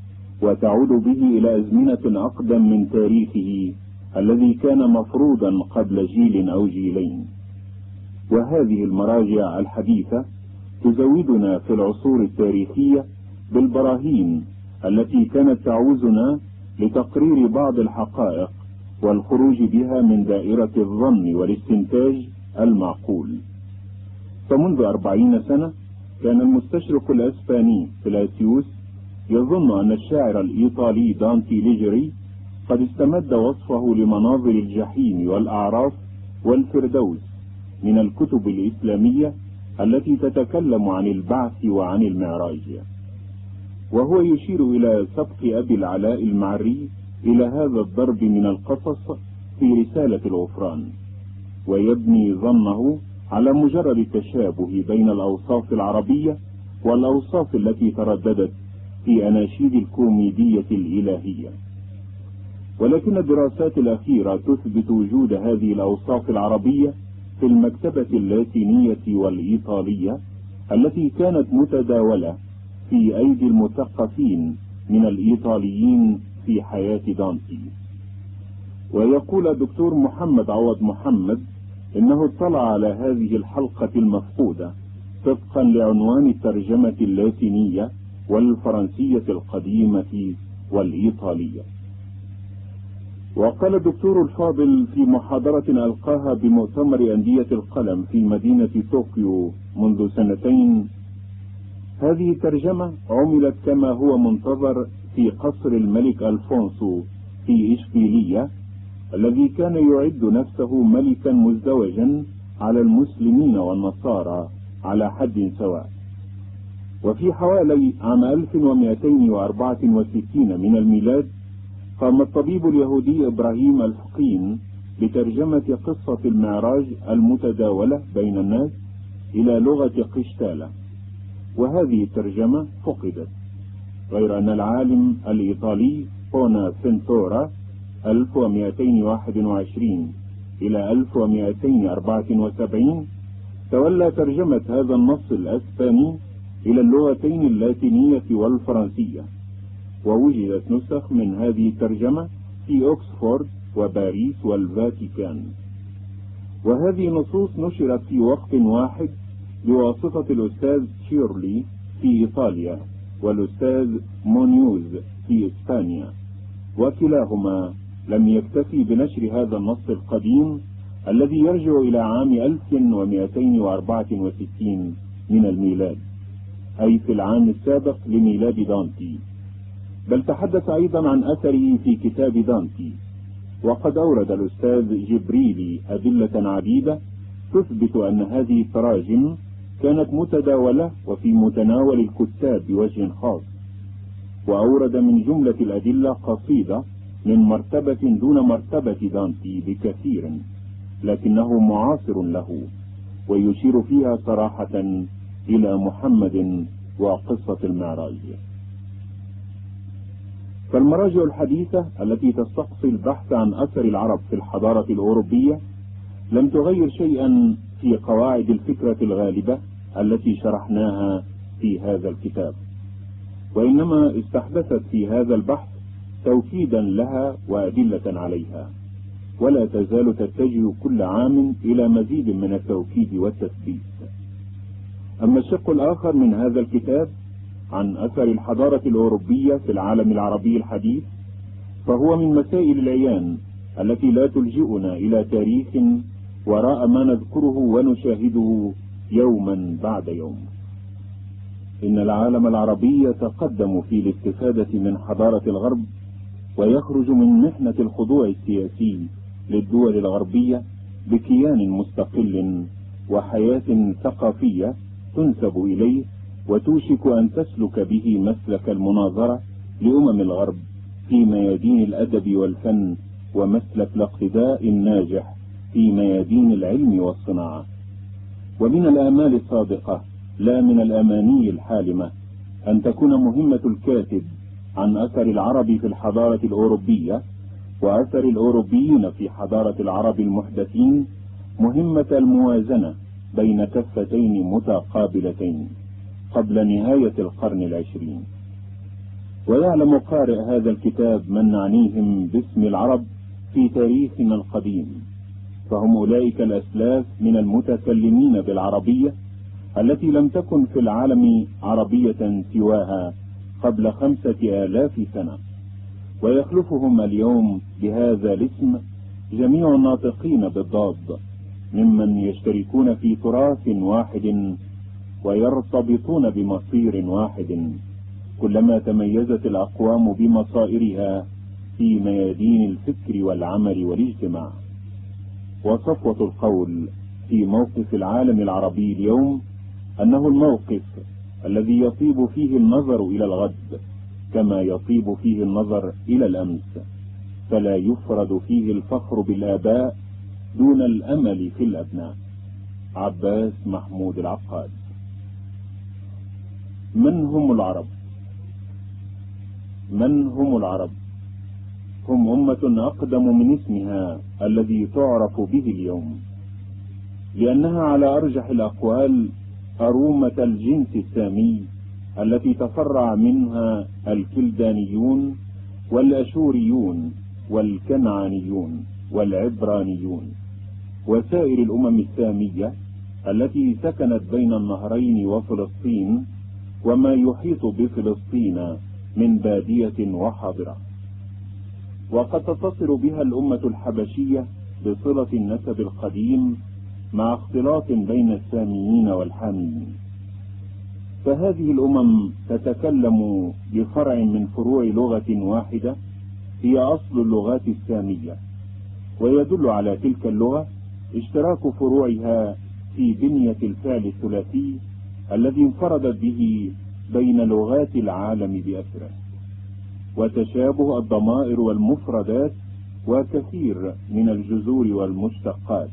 وتعود به إلى أزمنة أقدم من تاريخه الذي كان مفروضا قبل جيل أو جيلين. وهذه المراجع الحديثة تزودنا في العصور التاريخية بالبراهين التي كانت تعوزنا لتقرير بعض الحقائق والخروج بها من دائرة الظن والاستنتاج المعقول. فمنذ أربعين سنة كان المستشرق الأسباني فلاسيوس يظن أن الشاعر الإيطالي دانتي ليجري قد استمد وصفه لمناظر الجحيم والأعراف والفردوس من الكتب الإسلامية التي تتكلم عن البعث وعن المعراج. وهو يشير إلى سبق أبي العلاء المعري إلى هذا الضرب من القصص في رسالة الغفران ويبني ظنه على مجرد التشابه بين الأوصاف العربية والأوصاف التي ترددت في أناشيد الكوميدية الإلهية. ولكن الدراسات الأخيرة تثبت وجود هذه الأوصاف العربية في المكتبة اللاتينية والإيطالية التي كانت متداولة في أيدي المثقفين من الإيطاليين في حياة دانتي. ويقول الدكتور محمد عوض محمد إنه اطلع على هذه الحلقة المفقودة طبقا لعنوان الترجمة اللاتينية والفرنسية القديمة والإيطالية. وقال الدكتور الفاضل في محاضرة ألقاها بمؤتمر أندية القلم في مدينة طوكيو منذ سنتين. هذه الترجمة عملت كما هو منتظر في قصر الملك ألفونسو في إشبيلية الذي كان يعد نفسه ملكا مزدوجا على المسلمين والنصارى على حد سواء. وفي حوالي عام 1264 من الميلاد قام الطبيب اليهودي إبراهيم الفقين بترجمة قصة المعراج المتداولة بين الناس إلى لغة قشتالة. وهذه الترجمة فقدت غير أن العالم الإيطالي فونا فنتورا 1221 إلى 1274 تولى ترجمة هذا النص الأسباني إلى اللغتين اللاتينية والفرنسية. ووجدت نسخ من هذه الترجمة في أكسفورد وباريس والفاتيكان. وهذه النصوص نشرت في وقت واحد بواسطة الأستاذ شيرلي في إيطاليا والأستاذ مونيوز في إسبانيا. وكلاهما لم يكتفي بنشر هذا النص القديم الذي يرجع إلى عام 1264 من الميلاد. أي في العام السابق لميلاد دانتي. بل تحدث أيضا عن أثره في كتاب دانتي. وقد أورد الأستاذ جبريلي أدلة عديدة تثبت أن هذه التراجم كانت متداولة وفي متناول الكتاب بوجه خاص. وأورد من جملة الأدلة قصيدة من مرتبة دون مرتبة دانتي بكثير لكنه معاصر له ويشير فيها صراحة إلى محمد وقصة المعراج فالمراجع الحديثة التي تستقصي البحث عن أثر العرب في الحضارة الأوروبية لم تغير شيئا في قواعد الفكرة الغالبة التي شرحناها في هذا الكتاب. وإنما استحدثت في هذا البحث توكيدا لها وأدلة عليها. ولا تزال تتجه كل عام إلى مزيد من التوكيد والتثبيت. أما الشق الآخر من هذا الكتاب عن أثر الحضارة الأوروبية في العالم العربي الحديث فهو من مسائل العيان التي لا تلجئنا إلى تاريخ وراء ما نذكره ونشاهده يوما بعد يوم. إن العالم العربي يتقدم في الاستفادة من حضارة الغرب ويخرج من محنة الخضوع السياسي للدول الغربية بكيان مستقل وحياة ثقافية تنسب إليه وتوشك أن تسلك به مسلك المناظرة لأمم الغرب في ميادين الأدب والفن ومسلك الاقتداء الناجح في ميادين العلم والصناعة. ومن الآمال الصادقة لا من الأماني الحالمة أن تكون مهمة الكاتب عن أثر العرب في الحضارة الأوروبية وأثر الأوروبيين في حضارة العرب المحدثين مهمة الموازنة بين كفتين متقابلتين قبل نهاية القرن العشرين. ويعلم قارئ هذا الكتاب من نعنيهم باسم العرب في تاريخنا القديم فهم أولئك الأسلاف من المتكلمين بالعربية التي لم تكن في العالم عربية سواها قبل خمسة آلاف سنة. ويخلفهم اليوم بهذا الاسم جميع الناطقين بالضاد. ممن يشتركون في تراث واحد ويرتبطون بمصير واحد. كلما تميزت الأقوام بمصائرها في ميادين الفكر والعمل والاجتماع. وصفوة القول في موقف العالم العربي اليوم أنه الموقف الذي يطيب فيه النظر إلى الغد كما يطيب فيه النظر إلى الأمس. فلا يفرد فيه الفخر بالآباء دون الأمل في الأبناء. عباس محمود العقاد من هم العرب؟ من هم العرب؟ هم أمة أقدم من اسمها الذي تعرف به اليوم. لأنها على أرجح الأقوال أرومة الجنس السامي التي تفرع منها الكلدانيون والأشوريون والكنعانيون والعبرانيون. وسائر الأمم السامية التي سكنت بين النهرين وفلسطين وما يحيط بفلسطين من بادية وحاضرة. وقد تتصل بها الأمة الحبشية بصلة النسب القديم مع اختلاط بين الساميين والحاميين. فهذه الأمم تتكلم بفرع من فروع لغة واحدة هي أصل اللغات السامية ويدل على تلك اللغة اشتراك فروعها في بنية الفعل الثلاثي الذي انفردت به بين لغات العالم بأسره. وتشابه الضمائر والمفردات وكثير من الجذور والمشتقات.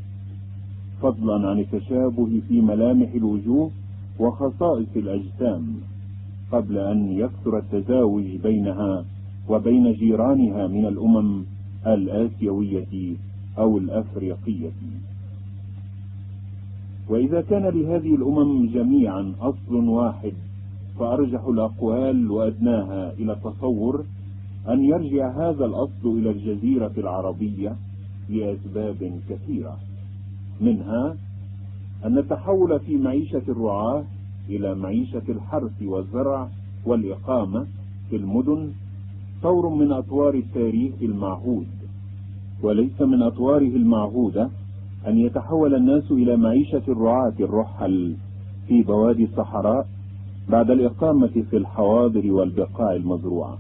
فضلا عن التشابه في ملامح الوجوه وخصائص الأجسام قبل أن يكثر التزاوج بينها وبين جيرانها من الأمم الآسيوية أو الأفريقية. وإذا كان لهذه الأمم جميعا أصل واحد فأرجح الأقوال وأدناها إلى التصور أن يرجع هذا الأصل إلى الجزيرة العربية لأسباب كثيرة. منها أن التحول في معيشة الرعاة إلى معيشة الحرث والزرع والإقامة في المدن طور من أطوار التاريخ المعهود وليس من أطواره المعهودة أن يتحول الناس إلى معيشة الرعاة الرحل في بوادي الصحراء بعد الإقامة في الحواضر والبقاع المزروعة.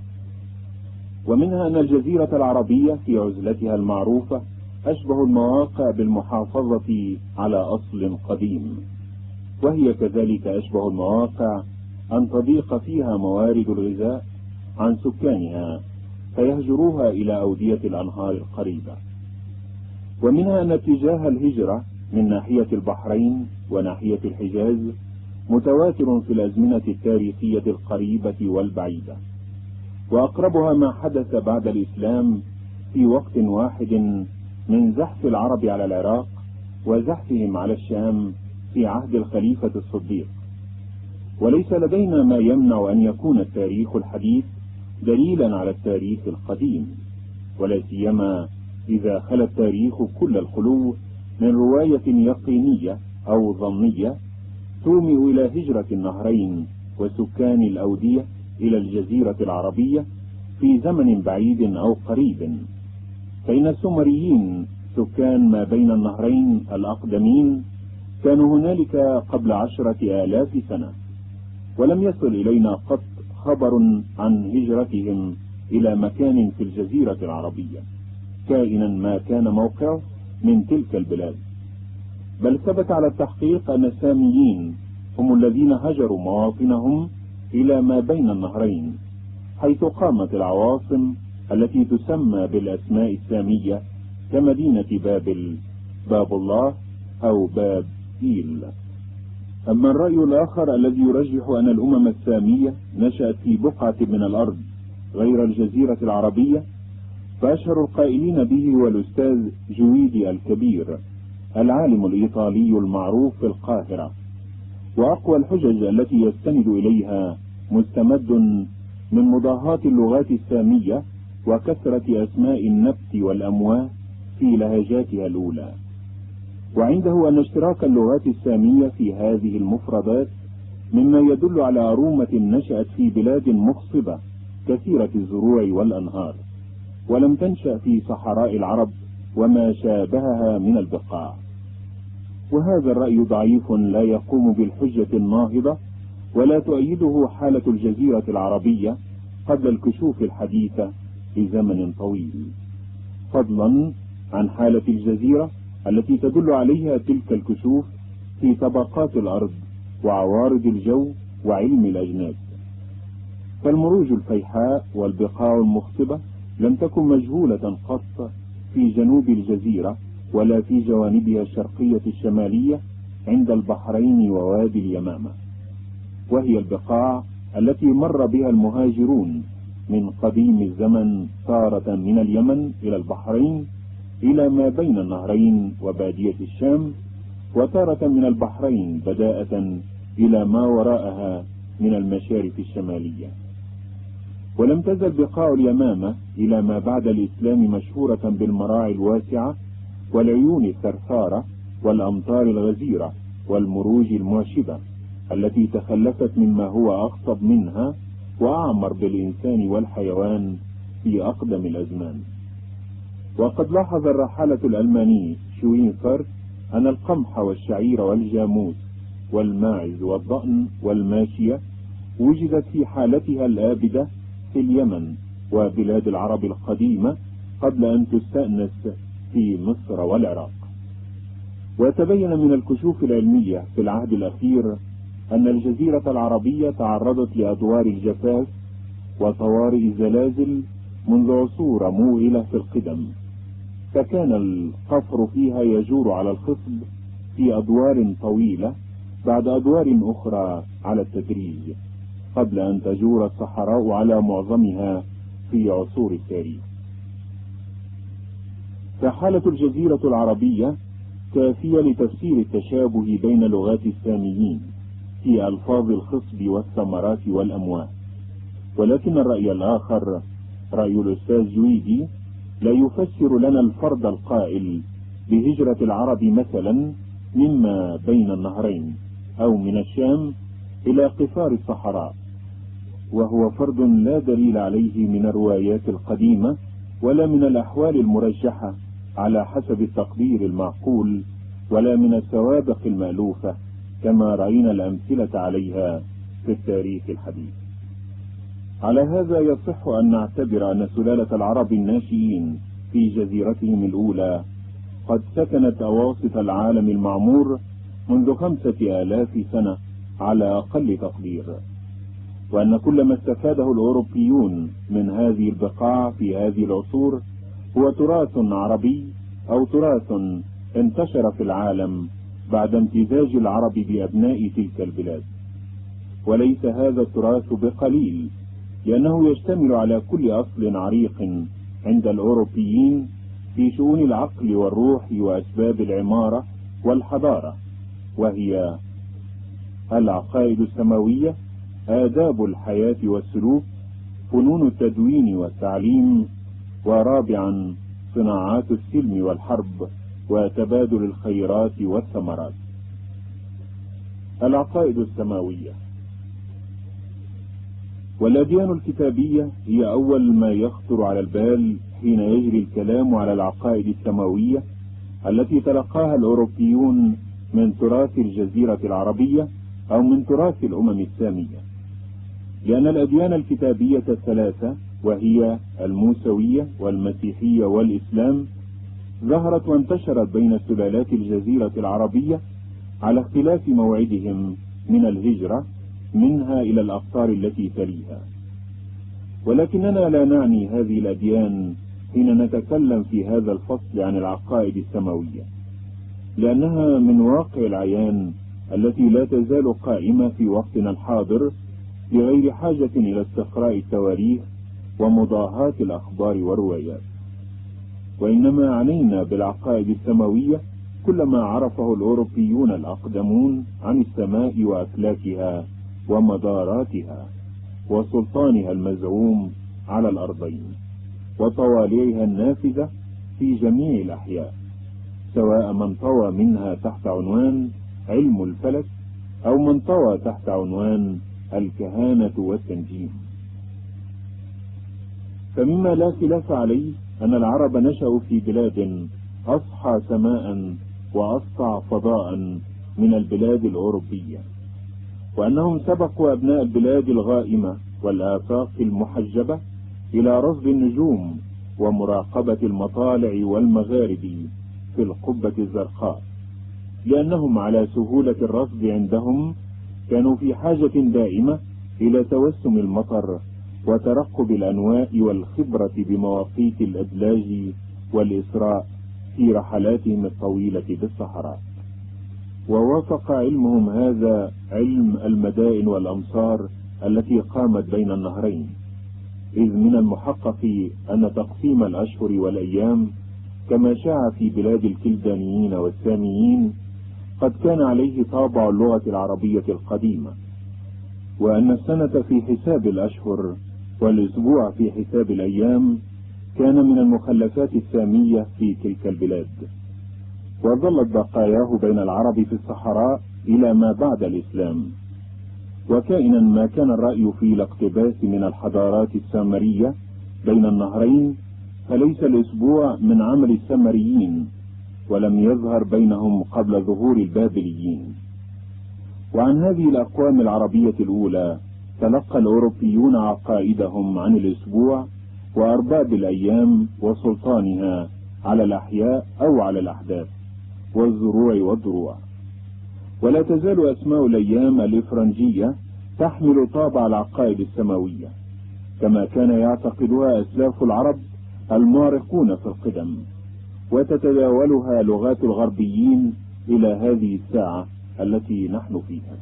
ومنها أن الجزيرة العربية في عزلتها المعروفة أشبه المواقع بالمحافظة على أصل قديم وهي كذلك أشبه المواقع أن تضيق فيها موارد الغذاء عن سكانها فيهجروها إلى أودية الأنهار القريبة. ومنها أن اتجاه الهجرة من ناحية البحرين وناحية الحجاز متواتر في الأزمنة التاريخية القريبة والبعيدة. وأقربها ما حدث بعد الإسلام في وقت واحد من زحف العرب على العراق وزحفهم على الشام في عهد الخليفة الصديق. وليس لدينا ما يمنع أن يكون التاريخ الحديث دليلا على التاريخ القديم ولا سيما إذا خلى التاريخ كل الخلو من رواية يقينية أو ظنية تومئ إلى هجرة النهرين وسكان الأودية إلى الجزيرة العربية في زمن بعيد أو قريب. فإن السومريين سكان ما بين النهرين الأقدمين كانوا هنالك قبل عشرة آلاف سنة ولم يصل إلينا قط خبر عن هجرتهم إلى مكان في الجزيرة العربية. كائنا ما كان موقعه من تلك البلاد. بل ثبت على التحقيق أن الساميين هم الذين هجروا مواطنهم إلى ما بين النهرين حيث قامت العواصم التي تسمى بالأسماء السامية كمدينة بابل باب الله أو باب إيل. أما الرأي الآخر الذي يرجح أن الأمم السامية نشأت في بقعة من الأرض غير الجزيرة العربية فأشهر القائلين به هو الأستاذ جويدي الكبير العالم الإيطالي المعروف في القاهرة. وأقوى الحجج التي يستند إليها مستمد من مضاهاة اللغات السامية وكثرة أسماء النبت والأموات في لهجاتها الأولى. وعنده أن اشتراك اللغات السامية في هذه المفردات مما يدل على أرومة نشأت في بلاد مخصبة كثيرة الزروع والأنهار. ولم تنشأ في صحراء العرب وما شابهها من البقاع. وهذا الرأي ضعيف لا يقوم بالحجة الناهضة ولا تؤيده حالة الجزيرة العربية قبل الكشوف الحديثة لزمن طويل. فضلا عن حالة الجزيرة التي تدل عليها تلك الكشوف في طبقات الأرض وعوارض الجو وعلم الأجناس فالمروج الفيحاء والبقاع المخصبة لم تكن مجهولة قط في جنوب الجزيرة ولا في جوانبها الشرقية الشمالية عند البحرين ووادي اليمامة. وهي البقاع التي مر بها المهاجرون من قديم الزمن تارة من اليمن إلى البحرين إلى ما بين النهرين وبادية الشام وتارة من البحرين بداءة إلى ما وراءها من المشارف الشمالية. ولم تزل بقاع اليمامة إلى ما بعد الإسلام مشهورة بالمراعي الواسعة والعيون الثرثارة والأمطار الغزيرة والمروج المعشبة التي تخلفت مما هو أخصب منها وأعمر بالإنسان والحيوان في أقدم الأزمان. وقد لاحظ الرحالة الألماني شوينفر أن القمح والشعير والجاموس والماعز والضأن والماشية وجدت في حالتها الآبدة في اليمن وبلاد العرب القديمة قبل أن تستأنس في مصر والعراق. وتبين من الكشوف العلمية في العهد الأخير أن الجزيرة العربية تعرضت لأدوار الجفاف وطوارئ الزلازل منذ عصور موئلة في القدم. فكان القفر فيها يجور على الخصب في أدوار طويلة بعد أدوار أخرى على التدريج. قبل أن تجور الصحراء على معظمها في عصور التاريخ. فحالة الجزيرة العربية كافية لتفسير التشابه بين لغات الساميين في ألفاظ الخصب والثمرات والأموال ولكن الرأي الآخر رأي الأستاذ جويدي لا يفسر لنا الفرد القائل بهجرة العرب مثلا مما بين النهرين أو من الشام إلى قفار الصحراء. وهو فرد لا دليل عليه من الروايات القديمة ولا من الأحوال المرجحة على حسب التقدير المعقول ولا من السوابق المألوفة كما رأينا الأمثلة عليها في التاريخ الحديث. على هذا يصح أن نعتبر أن سلالة العرب الناشئين في جزيرتهم الأولى قد سكنت أواسط العالم المعمور منذ خمسة آلاف سنة على أقل تقدير. وأن كل ما استفاده الأوروبيون من هذه البقاع في هذه العصور هو تراث عربي أو تراث انتشر في العالم بعد امتزاج العرب بأبناء تلك البلاد. وليس هذا التراث بقليل لأنه يشتمل على كل أصل عريق عند الأوروبيين في شؤون العقل والروح وأسباب العمارة والحضارة وهي العقائد السماوية آداب الحياة والسلوك فنون التدوين والتعليم ورابعا صناعات السلم والحرب وتبادل الخيرات والثمرات. العقائد السماوية. والأديان الكتابية هي أول ما يخطر على البال حين يجري الكلام على العقائد السماوية التي تلقاها الأوروبيون من تراث الجزيرة العربية أو من تراث الأمم السامية. لأن الأديان الكتابية الثلاثة وهي الموسوية والمسيحية والإسلام ظهرت وانتشرت بين سلالات الجزيرة العربية على اختلاف موعدهم من الهجرة منها إلى الأقطار التي تليها. ولكننا لا نعني هذه الأديان حين نتكلم في هذا الفصل عن العقائد السماوية لأنها من واقع العيان التي لا تزال قائمة في وقتنا الحاضر بغير حاجة إلى استقراء التواريخ ومضاهاة الأخبار والروايات. وإنما عنينا بالعقائد السماوية كل ما عرفه الأوروبيون الأقدمون عن السماء وأفلاكها ومداراتها وسلطانها المزعوم على الأرضين وطوالعها النافذة في جميع الأحياء سواء من طوى منها تحت عنوان علم الفلك أو من طوى تحت عنوان الكهانة والتنجيم. فمما لا خلاف عليه أن العرب نشأوا في بلاد أصحى سماء وأسطع فضاء من البلاد الأوروبية وأنهم سبقوا أبناء البلاد الغائمة والآفاق المحجبة إلى رصد النجوم ومراقبة المطالع والمغارب في القبة الزرقاء لأنهم على سهولة الرصد عندهم كانوا في حاجة دائمة إلى توسم المطر وترقب الأنواء والخبرة بمواقيت الأدلاج والإسراء في رحلاتهم الطويلة بالصحراء ووافق علمهم هذا علم المدائن والأمصار التي قامت بين النهرين. إذ من المحقق أن تقسيم الأشهر والأيام كما شاع في بلاد الكلدانيين والساميين قد كان عليه طابع اللغة العربية القديمة وأن السنة في حساب الأشهر والأسبوع في حساب الأيام كان من المخلفات السامية في تلك البلاد. وظلت بقاياه بين العرب في الصحراء إلى ما بعد الإسلام. وكائنا ما كان الرأي في الاقتباس من الحضارات السامرية بين النهرين فليس الأسبوع من عمل السامريين ولم يظهر بينهم قبل ظهور البابليين. وعن هذه الأقوام العربية الأولى تلقى الأوروبيون عقائدهم عن الأسبوع وأرباب الأيام وسلطانها على الأحياء أو على الأحداث والزروع والدروع ولا تزال أسماء الأيام الإفرنجية تحمل طابع العقائد السماوية كما كان يعتقدها أسلاف العرب المارقون في القدم. وتتداولها لغات الغربيين إلى هذه الساعة التي نحن فيها.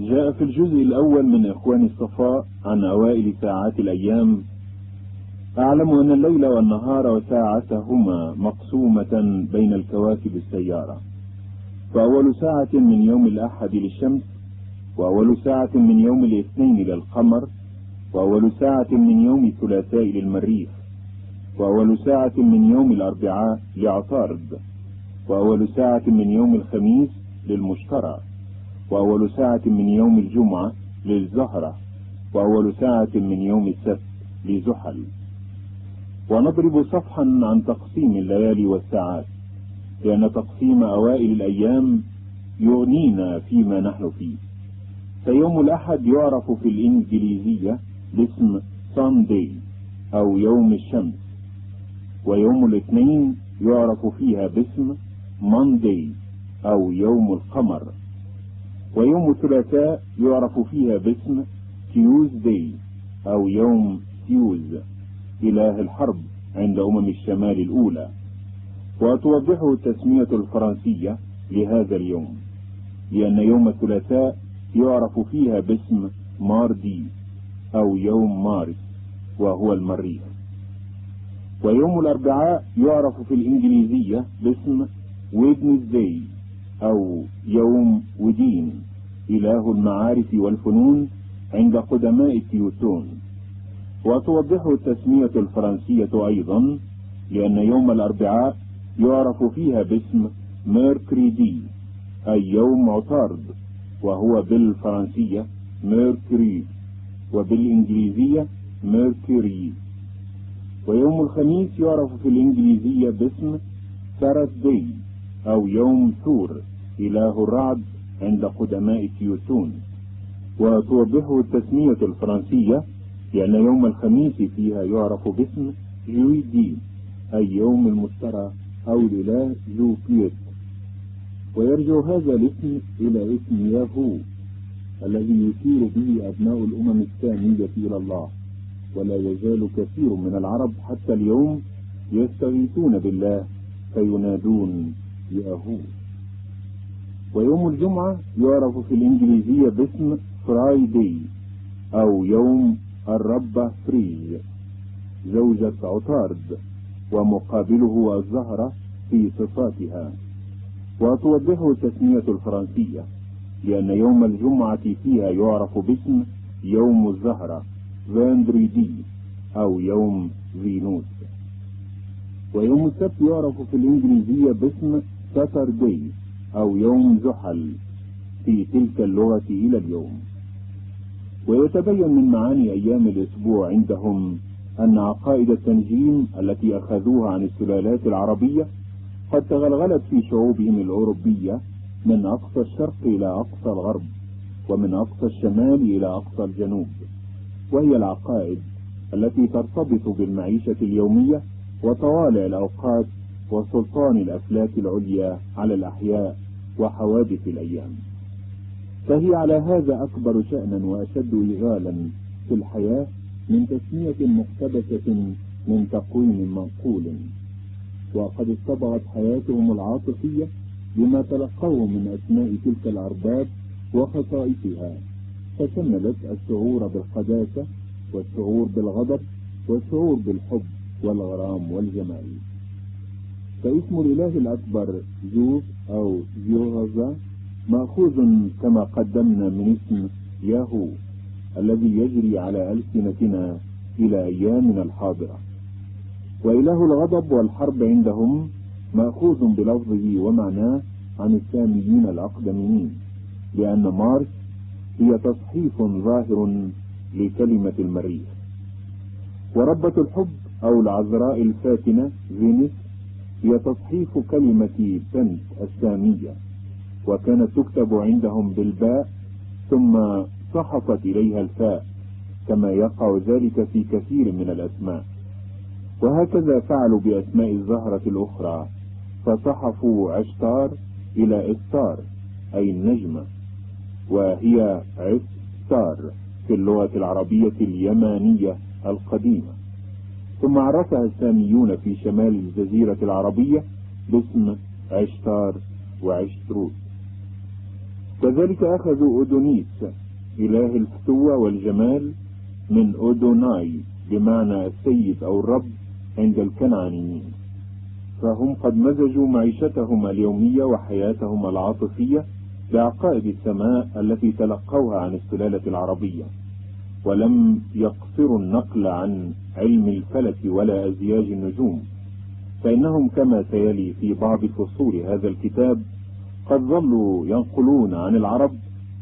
جاء في الجزء الأول من إخوان الصفاء عن أوائل ساعات الأيام أعلم أن الليل والنهار وساعتهما مقسومة بين الكواكب السيارة. فأول ساعة من يوم الأحد للشمس وأول ساعة من يوم الاثنين للقمر وأول ساعة من يوم الثلاثاء للمريخ. وأول ساعة من يوم الأربعاء لعطارد وأول ساعة من يوم الخميس للمشترى وأول ساعة من يوم الجمعة للزهرة وأول ساعة من يوم السبت لزحل. ونضرب صفحا عن تقسيم الليالي والساعات لأن تقسيم أوائل الأيام يغنينا فيما نحن فيه. فيوم الأحد يعرف في الإنجليزية باسم Sunday أو يوم الشمس. ويوم الاثنين يعرف فيها باسم Monday أو يوم القمر. ويوم الثلاثاء يعرف فيها باسم Tuesday أو يوم تيوز إله الحرب عند أمم الشمال الأولى. وتوضحه التسمية الفرنسية لهذا اليوم لأن يوم الثلاثاء يعرف فيها باسم ماردي أو يوم مارس وهو المريخ. ويوم الأربعاء يعرف في الإنجليزية باسم ويدنزداي أو يوم ودين إله المعارف والفنون عند قدماء التيوتون. وتوضحه التسمية الفرنسية أيضا لأن يوم الأربعاء يعرف فيها باسم mercredi أي يوم عطارد وهو بالفرنسية Mercure وبالإنجليزية Mercury ويوم الخميس يعرف في الإنجليزية باسم Thursday أو يوم ثور إله الرعد عند قدماء تيوتون. وتوضحه التسمية الفرنسية لأن يوم الخميس فيها يعرف باسم جويدي أي يوم المشترى أو الإله جوبيت ويرجع هذا الاسم إلى اسم ياهو الذي يشير به أبناء الأمم الثانية إلى الله. ولا يزال كثير من العرب حتى اليوم يستغيثون بالله فينادون ياهو. ويوم الجمعة يعرف في الإنجليزية باسم فرايدي أو يوم الربة فريز زوجة عطارد ومقابله الزهرة في صفاتها. وتوضحه التسمية الفرنسية لأن يوم الجمعة فيها يعرف باسم يوم الزهرة. فاندريدي أو يوم فينوس ويوم السبت يعرف في الإنجليزية باسم ساتردي أو يوم زحل في تلك اللغة إلى اليوم ويتبين من معاني أيام الأسبوع عندهم أن عقائد التنجيم التي أخذوها عن السلالات العربية قد تغلغلت في شعوبهم الأوروبية من أقصى الشرق إلى أقصى الغرب ومن أقصى الشمال إلى أقصى الجنوب وهي العقائد التي ترتبط بالمعيشة اليومية وطوالع الأوقات وسلطان الأفلاك العليا على الأحياء وحوادث الأيام. فهي على هذا أكبر شأنا وأشد إغالا في الحياة من تسمية مقتبسة من تقويم منقول. وقد اصطبغت حياتهم العاطفية بما تلقوه من أسماء تلك الأرباب وخصائصها. فشملت الشعور بالقداسة والشعور بالغضب والشعور بالحب والغرام والجمال. فاسم الإله الأكبر زوف أو زيوغزا مأخوذ كما قدمنا من اسم ياهو الذي يجري على ألسنتنا إلى أيامنا الحاضرة. وإله الغضب والحرب عندهم مأخوذ بلفظه ومعناه عن الساميين الأقدمين لأن مارس هي تصحيف ظاهر لكلمة المريخ وربة الحب أو العذراء الفاتنة فينيس هي تصحيف كلمة بنت السامية وكانت تكتب عندهم بالباء ثم صحفت إليها الفاء كما يقع ذلك في كثير من الأسماء. وهكذا فعلوا بأسماء الزهرة الأخرى فصحفوا عشتار إلى إستار أي النجمة. وهي عستار في اللغة العربية اليمانية القديمة. ثم عرفها الساميون في شمال الجزيرة العربية باسم عشتار وعشتروت كذلك أخذوا أودونيس إله الفتوة والجمال من أودوناي بمعنى السيد أو الرب عند الكنعانيين. فهم قد مزجوا معيشتهم اليومية وحياتهم العاطفية بعقائد السماء التي تلقوها عن السلالة العربية ولم يقصروا النقل عن علم الفلك ولا أزياج النجوم. فإنهم كما سيلي في بعض فصول هذا الكتاب قد ظلوا ينقلون عن العرب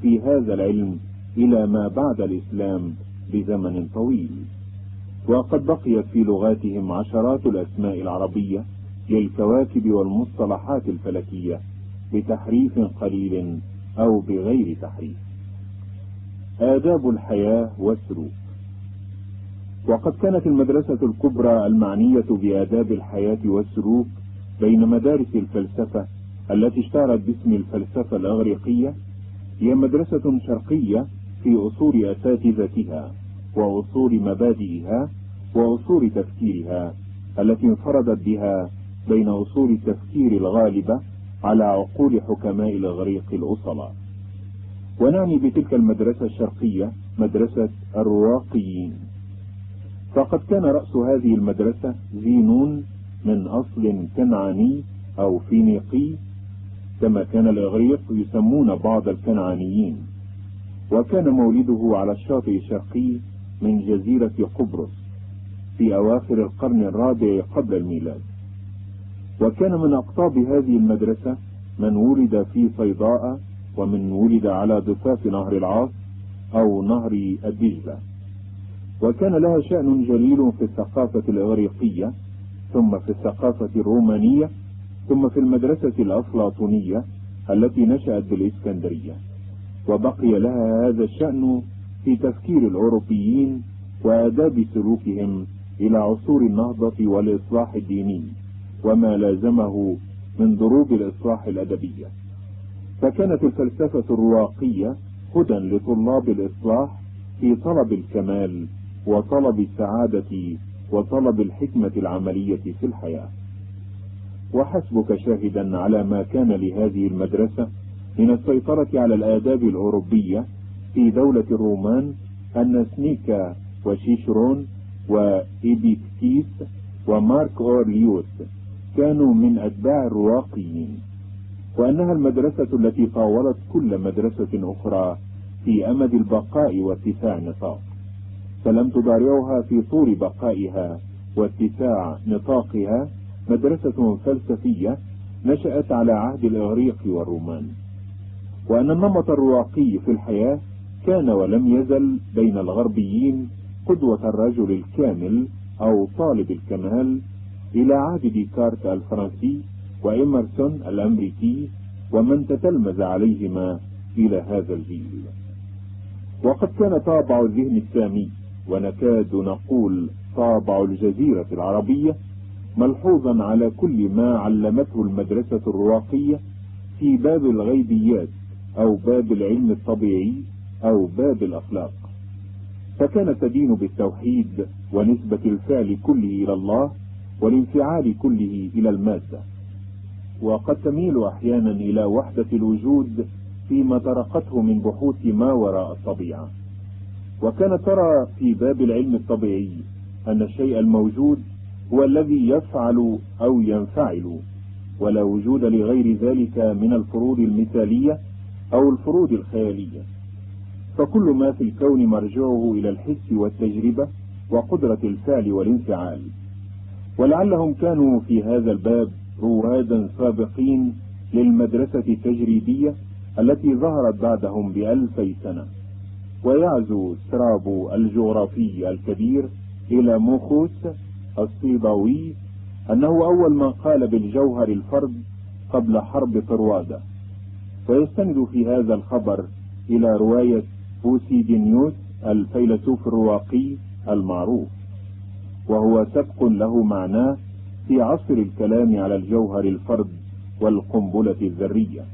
في هذا العلم إلى ما بعد الإسلام بزمن طويل. وقد بقيت في لغاتهم عشرات الأسماء العربية للكواكب والمصطلحات الفلكية. بتحريف قليل أو بغير تحريف. آداب الحياة والسلوك. وقد كانت المدرسة الكبرى المعنية بآداب الحياة والسلوك بين مدارس الفلسفة التي اشتهرت باسم الفلسفة الأغريقية هي مدرسة شرقية في أصول أساتذتها وأصول مبادئها وأصول تفكيرها التي انفردت بها بين أصول التفكير الغالبة على عقول حكماء الإغريق الأصلاء. ونعني بتلك المدرسة الشرقية مدرسة الرواقيين فقد كان رأس هذه المدرسة زينون من أصل كنعاني أو فينيقي كما كان الإغريق يسمون بعض الكنعانيين. وكان مولده على الشاطئ الشرقي من جزيرة قبرص في أواخر القرن الرابع قبل الميلاد. وكان من أقطاب هذه المدرسة من ولد في صيداء ومن ولد على ضفاف نهر العاص أو نهر الدجلة وكان لها شأن جليل في الثقافة الإغريقية ثم في الثقافة الرومانية ثم في المدرسة الأفلاطونية التي نشأت بالإسكندرية. وبقي لها هذا الشأن في تفكير الأوروبيين وآداب سلوكهم إلى عصور النهضة والإصلاح الديني. وما لازمه من ضروب الإصلاح الأدبية. فكانت الفلسفة الرواقية هدى لطلاب الإصلاح في طلب الكمال وطلب السعادة وطلب الحكمة العملية في الحياة. وحسبك شاهدا على ما كان لهذه المدرسة من السيطرة على الآداب الأوروبية في دولة الرومان أن سنيكا وشيشرون وإيبيكتيس ومارك أورليوس كانوا من أتباع الرواقيين وأنها المدرسة التي طاولت كل مدرسة أخرى في أمد البقاء واتساع النطاق فلم تضارعها في طول بقائها واتساع نطاقها مدرسة فلسفية نشأت على عهد الإغريق والرومان. وأن النمط الرواقي في الحياة كان ولم يزل بين الغربيين قدوة الرجل الكامل أو طالب الكمال إلى عهد ديكارت الفرنسي وإمرسون الأمريكي ومن تتلمذ عليهما إلى هذا الجيل. وقد كان طابع الذهن السامي ونكاد نقول طابع الجزيرة العربية ملحوظا على كل ما علمته المدرسة الرواقية في باب الغيبيات أو باب العلم الطبيعي أو باب الأخلاق. فكانت تدين بالتوحيد ونسبة الفعل كله إلى الله والانفعال كله إلى المادة. وقد تميل أحيانا إلى وحدة الوجود فيما ترقته من بحوث ما وراء الطبيعة. وكانت ترى في باب العلم الطبيعي أن الشيء الموجود هو الذي يفعل أو ينفعل ولا وجود لغير ذلك من الفروض المثالية أو الفروض الخيالية. فكل ما في الكون مرجعه إلى الحس والتجربة وقدرة الفعل والانفعال. ولعلهم كانوا في هذا الباب روادا سابقين للمدرسة التجريبية التي ظهرت بعدهم بألفي سنة. ويعزو سترابو الجغرافي الكبير إلى موخوس الصيداوي أنه أول من قال بالجوهر الفرد قبل حرب طروادة. ويستند في هذا الخبر إلى رواية بوسيدينيوس الفيلسوف الرواقي المعروف. وهو سبق له معناه في عصر الكلام على الجوهر الفرد والقنبلة الذرية.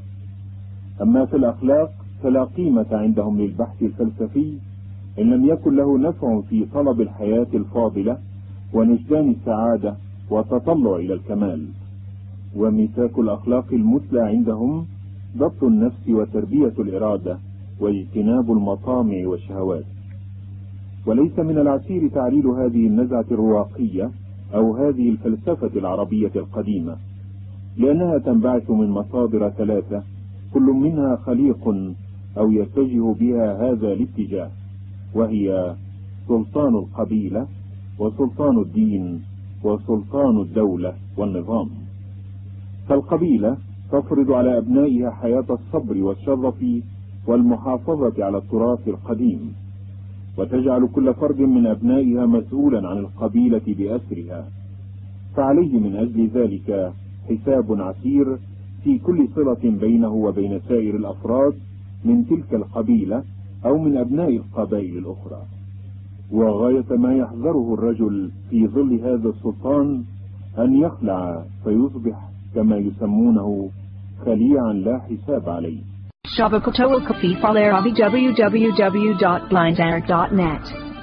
أما في الأخلاق فلا قيمة عندهم للبحث الفلسفي إن لم يكن له نفع في طلب الحياة الفاضلة ونجدان السعادة وتطلع إلى الكمال. وميثاق الأخلاق المثلى عندهم ضبط النفس وتربية الإرادة واجتناب المطامع والشهوات. وليس من العسير تعليل هذه النزعة الرواقية أو هذه الفلسفة العربية القديمة لأنها تنبعث من مصادر ثلاثة كل منها خليق أو يتجه بها هذا الاتجاه وهي سلطان القبيلة وسلطان الدين وسلطان الدولة والنظام. فالقبيلة تفرض على أبنائها حياة الصبر والشرف والمحافظة على التراث القديم. وتجعل كل فرد من أبنائها مسؤولا عن القبيلة بأسرها. فعليه من أجل ذلك حساب عسير في كل صلة بينه وبين سائر الأفراد من تلك القبيلة أو من أبناء القبائل الأخرى. وغاية ما يحذره الرجل في ظل هذا السلطان أن يخلع فيصبح كما يسمونه خليعا لا حساب عليه. Shabakotowakafifalarabi www.blinderic.net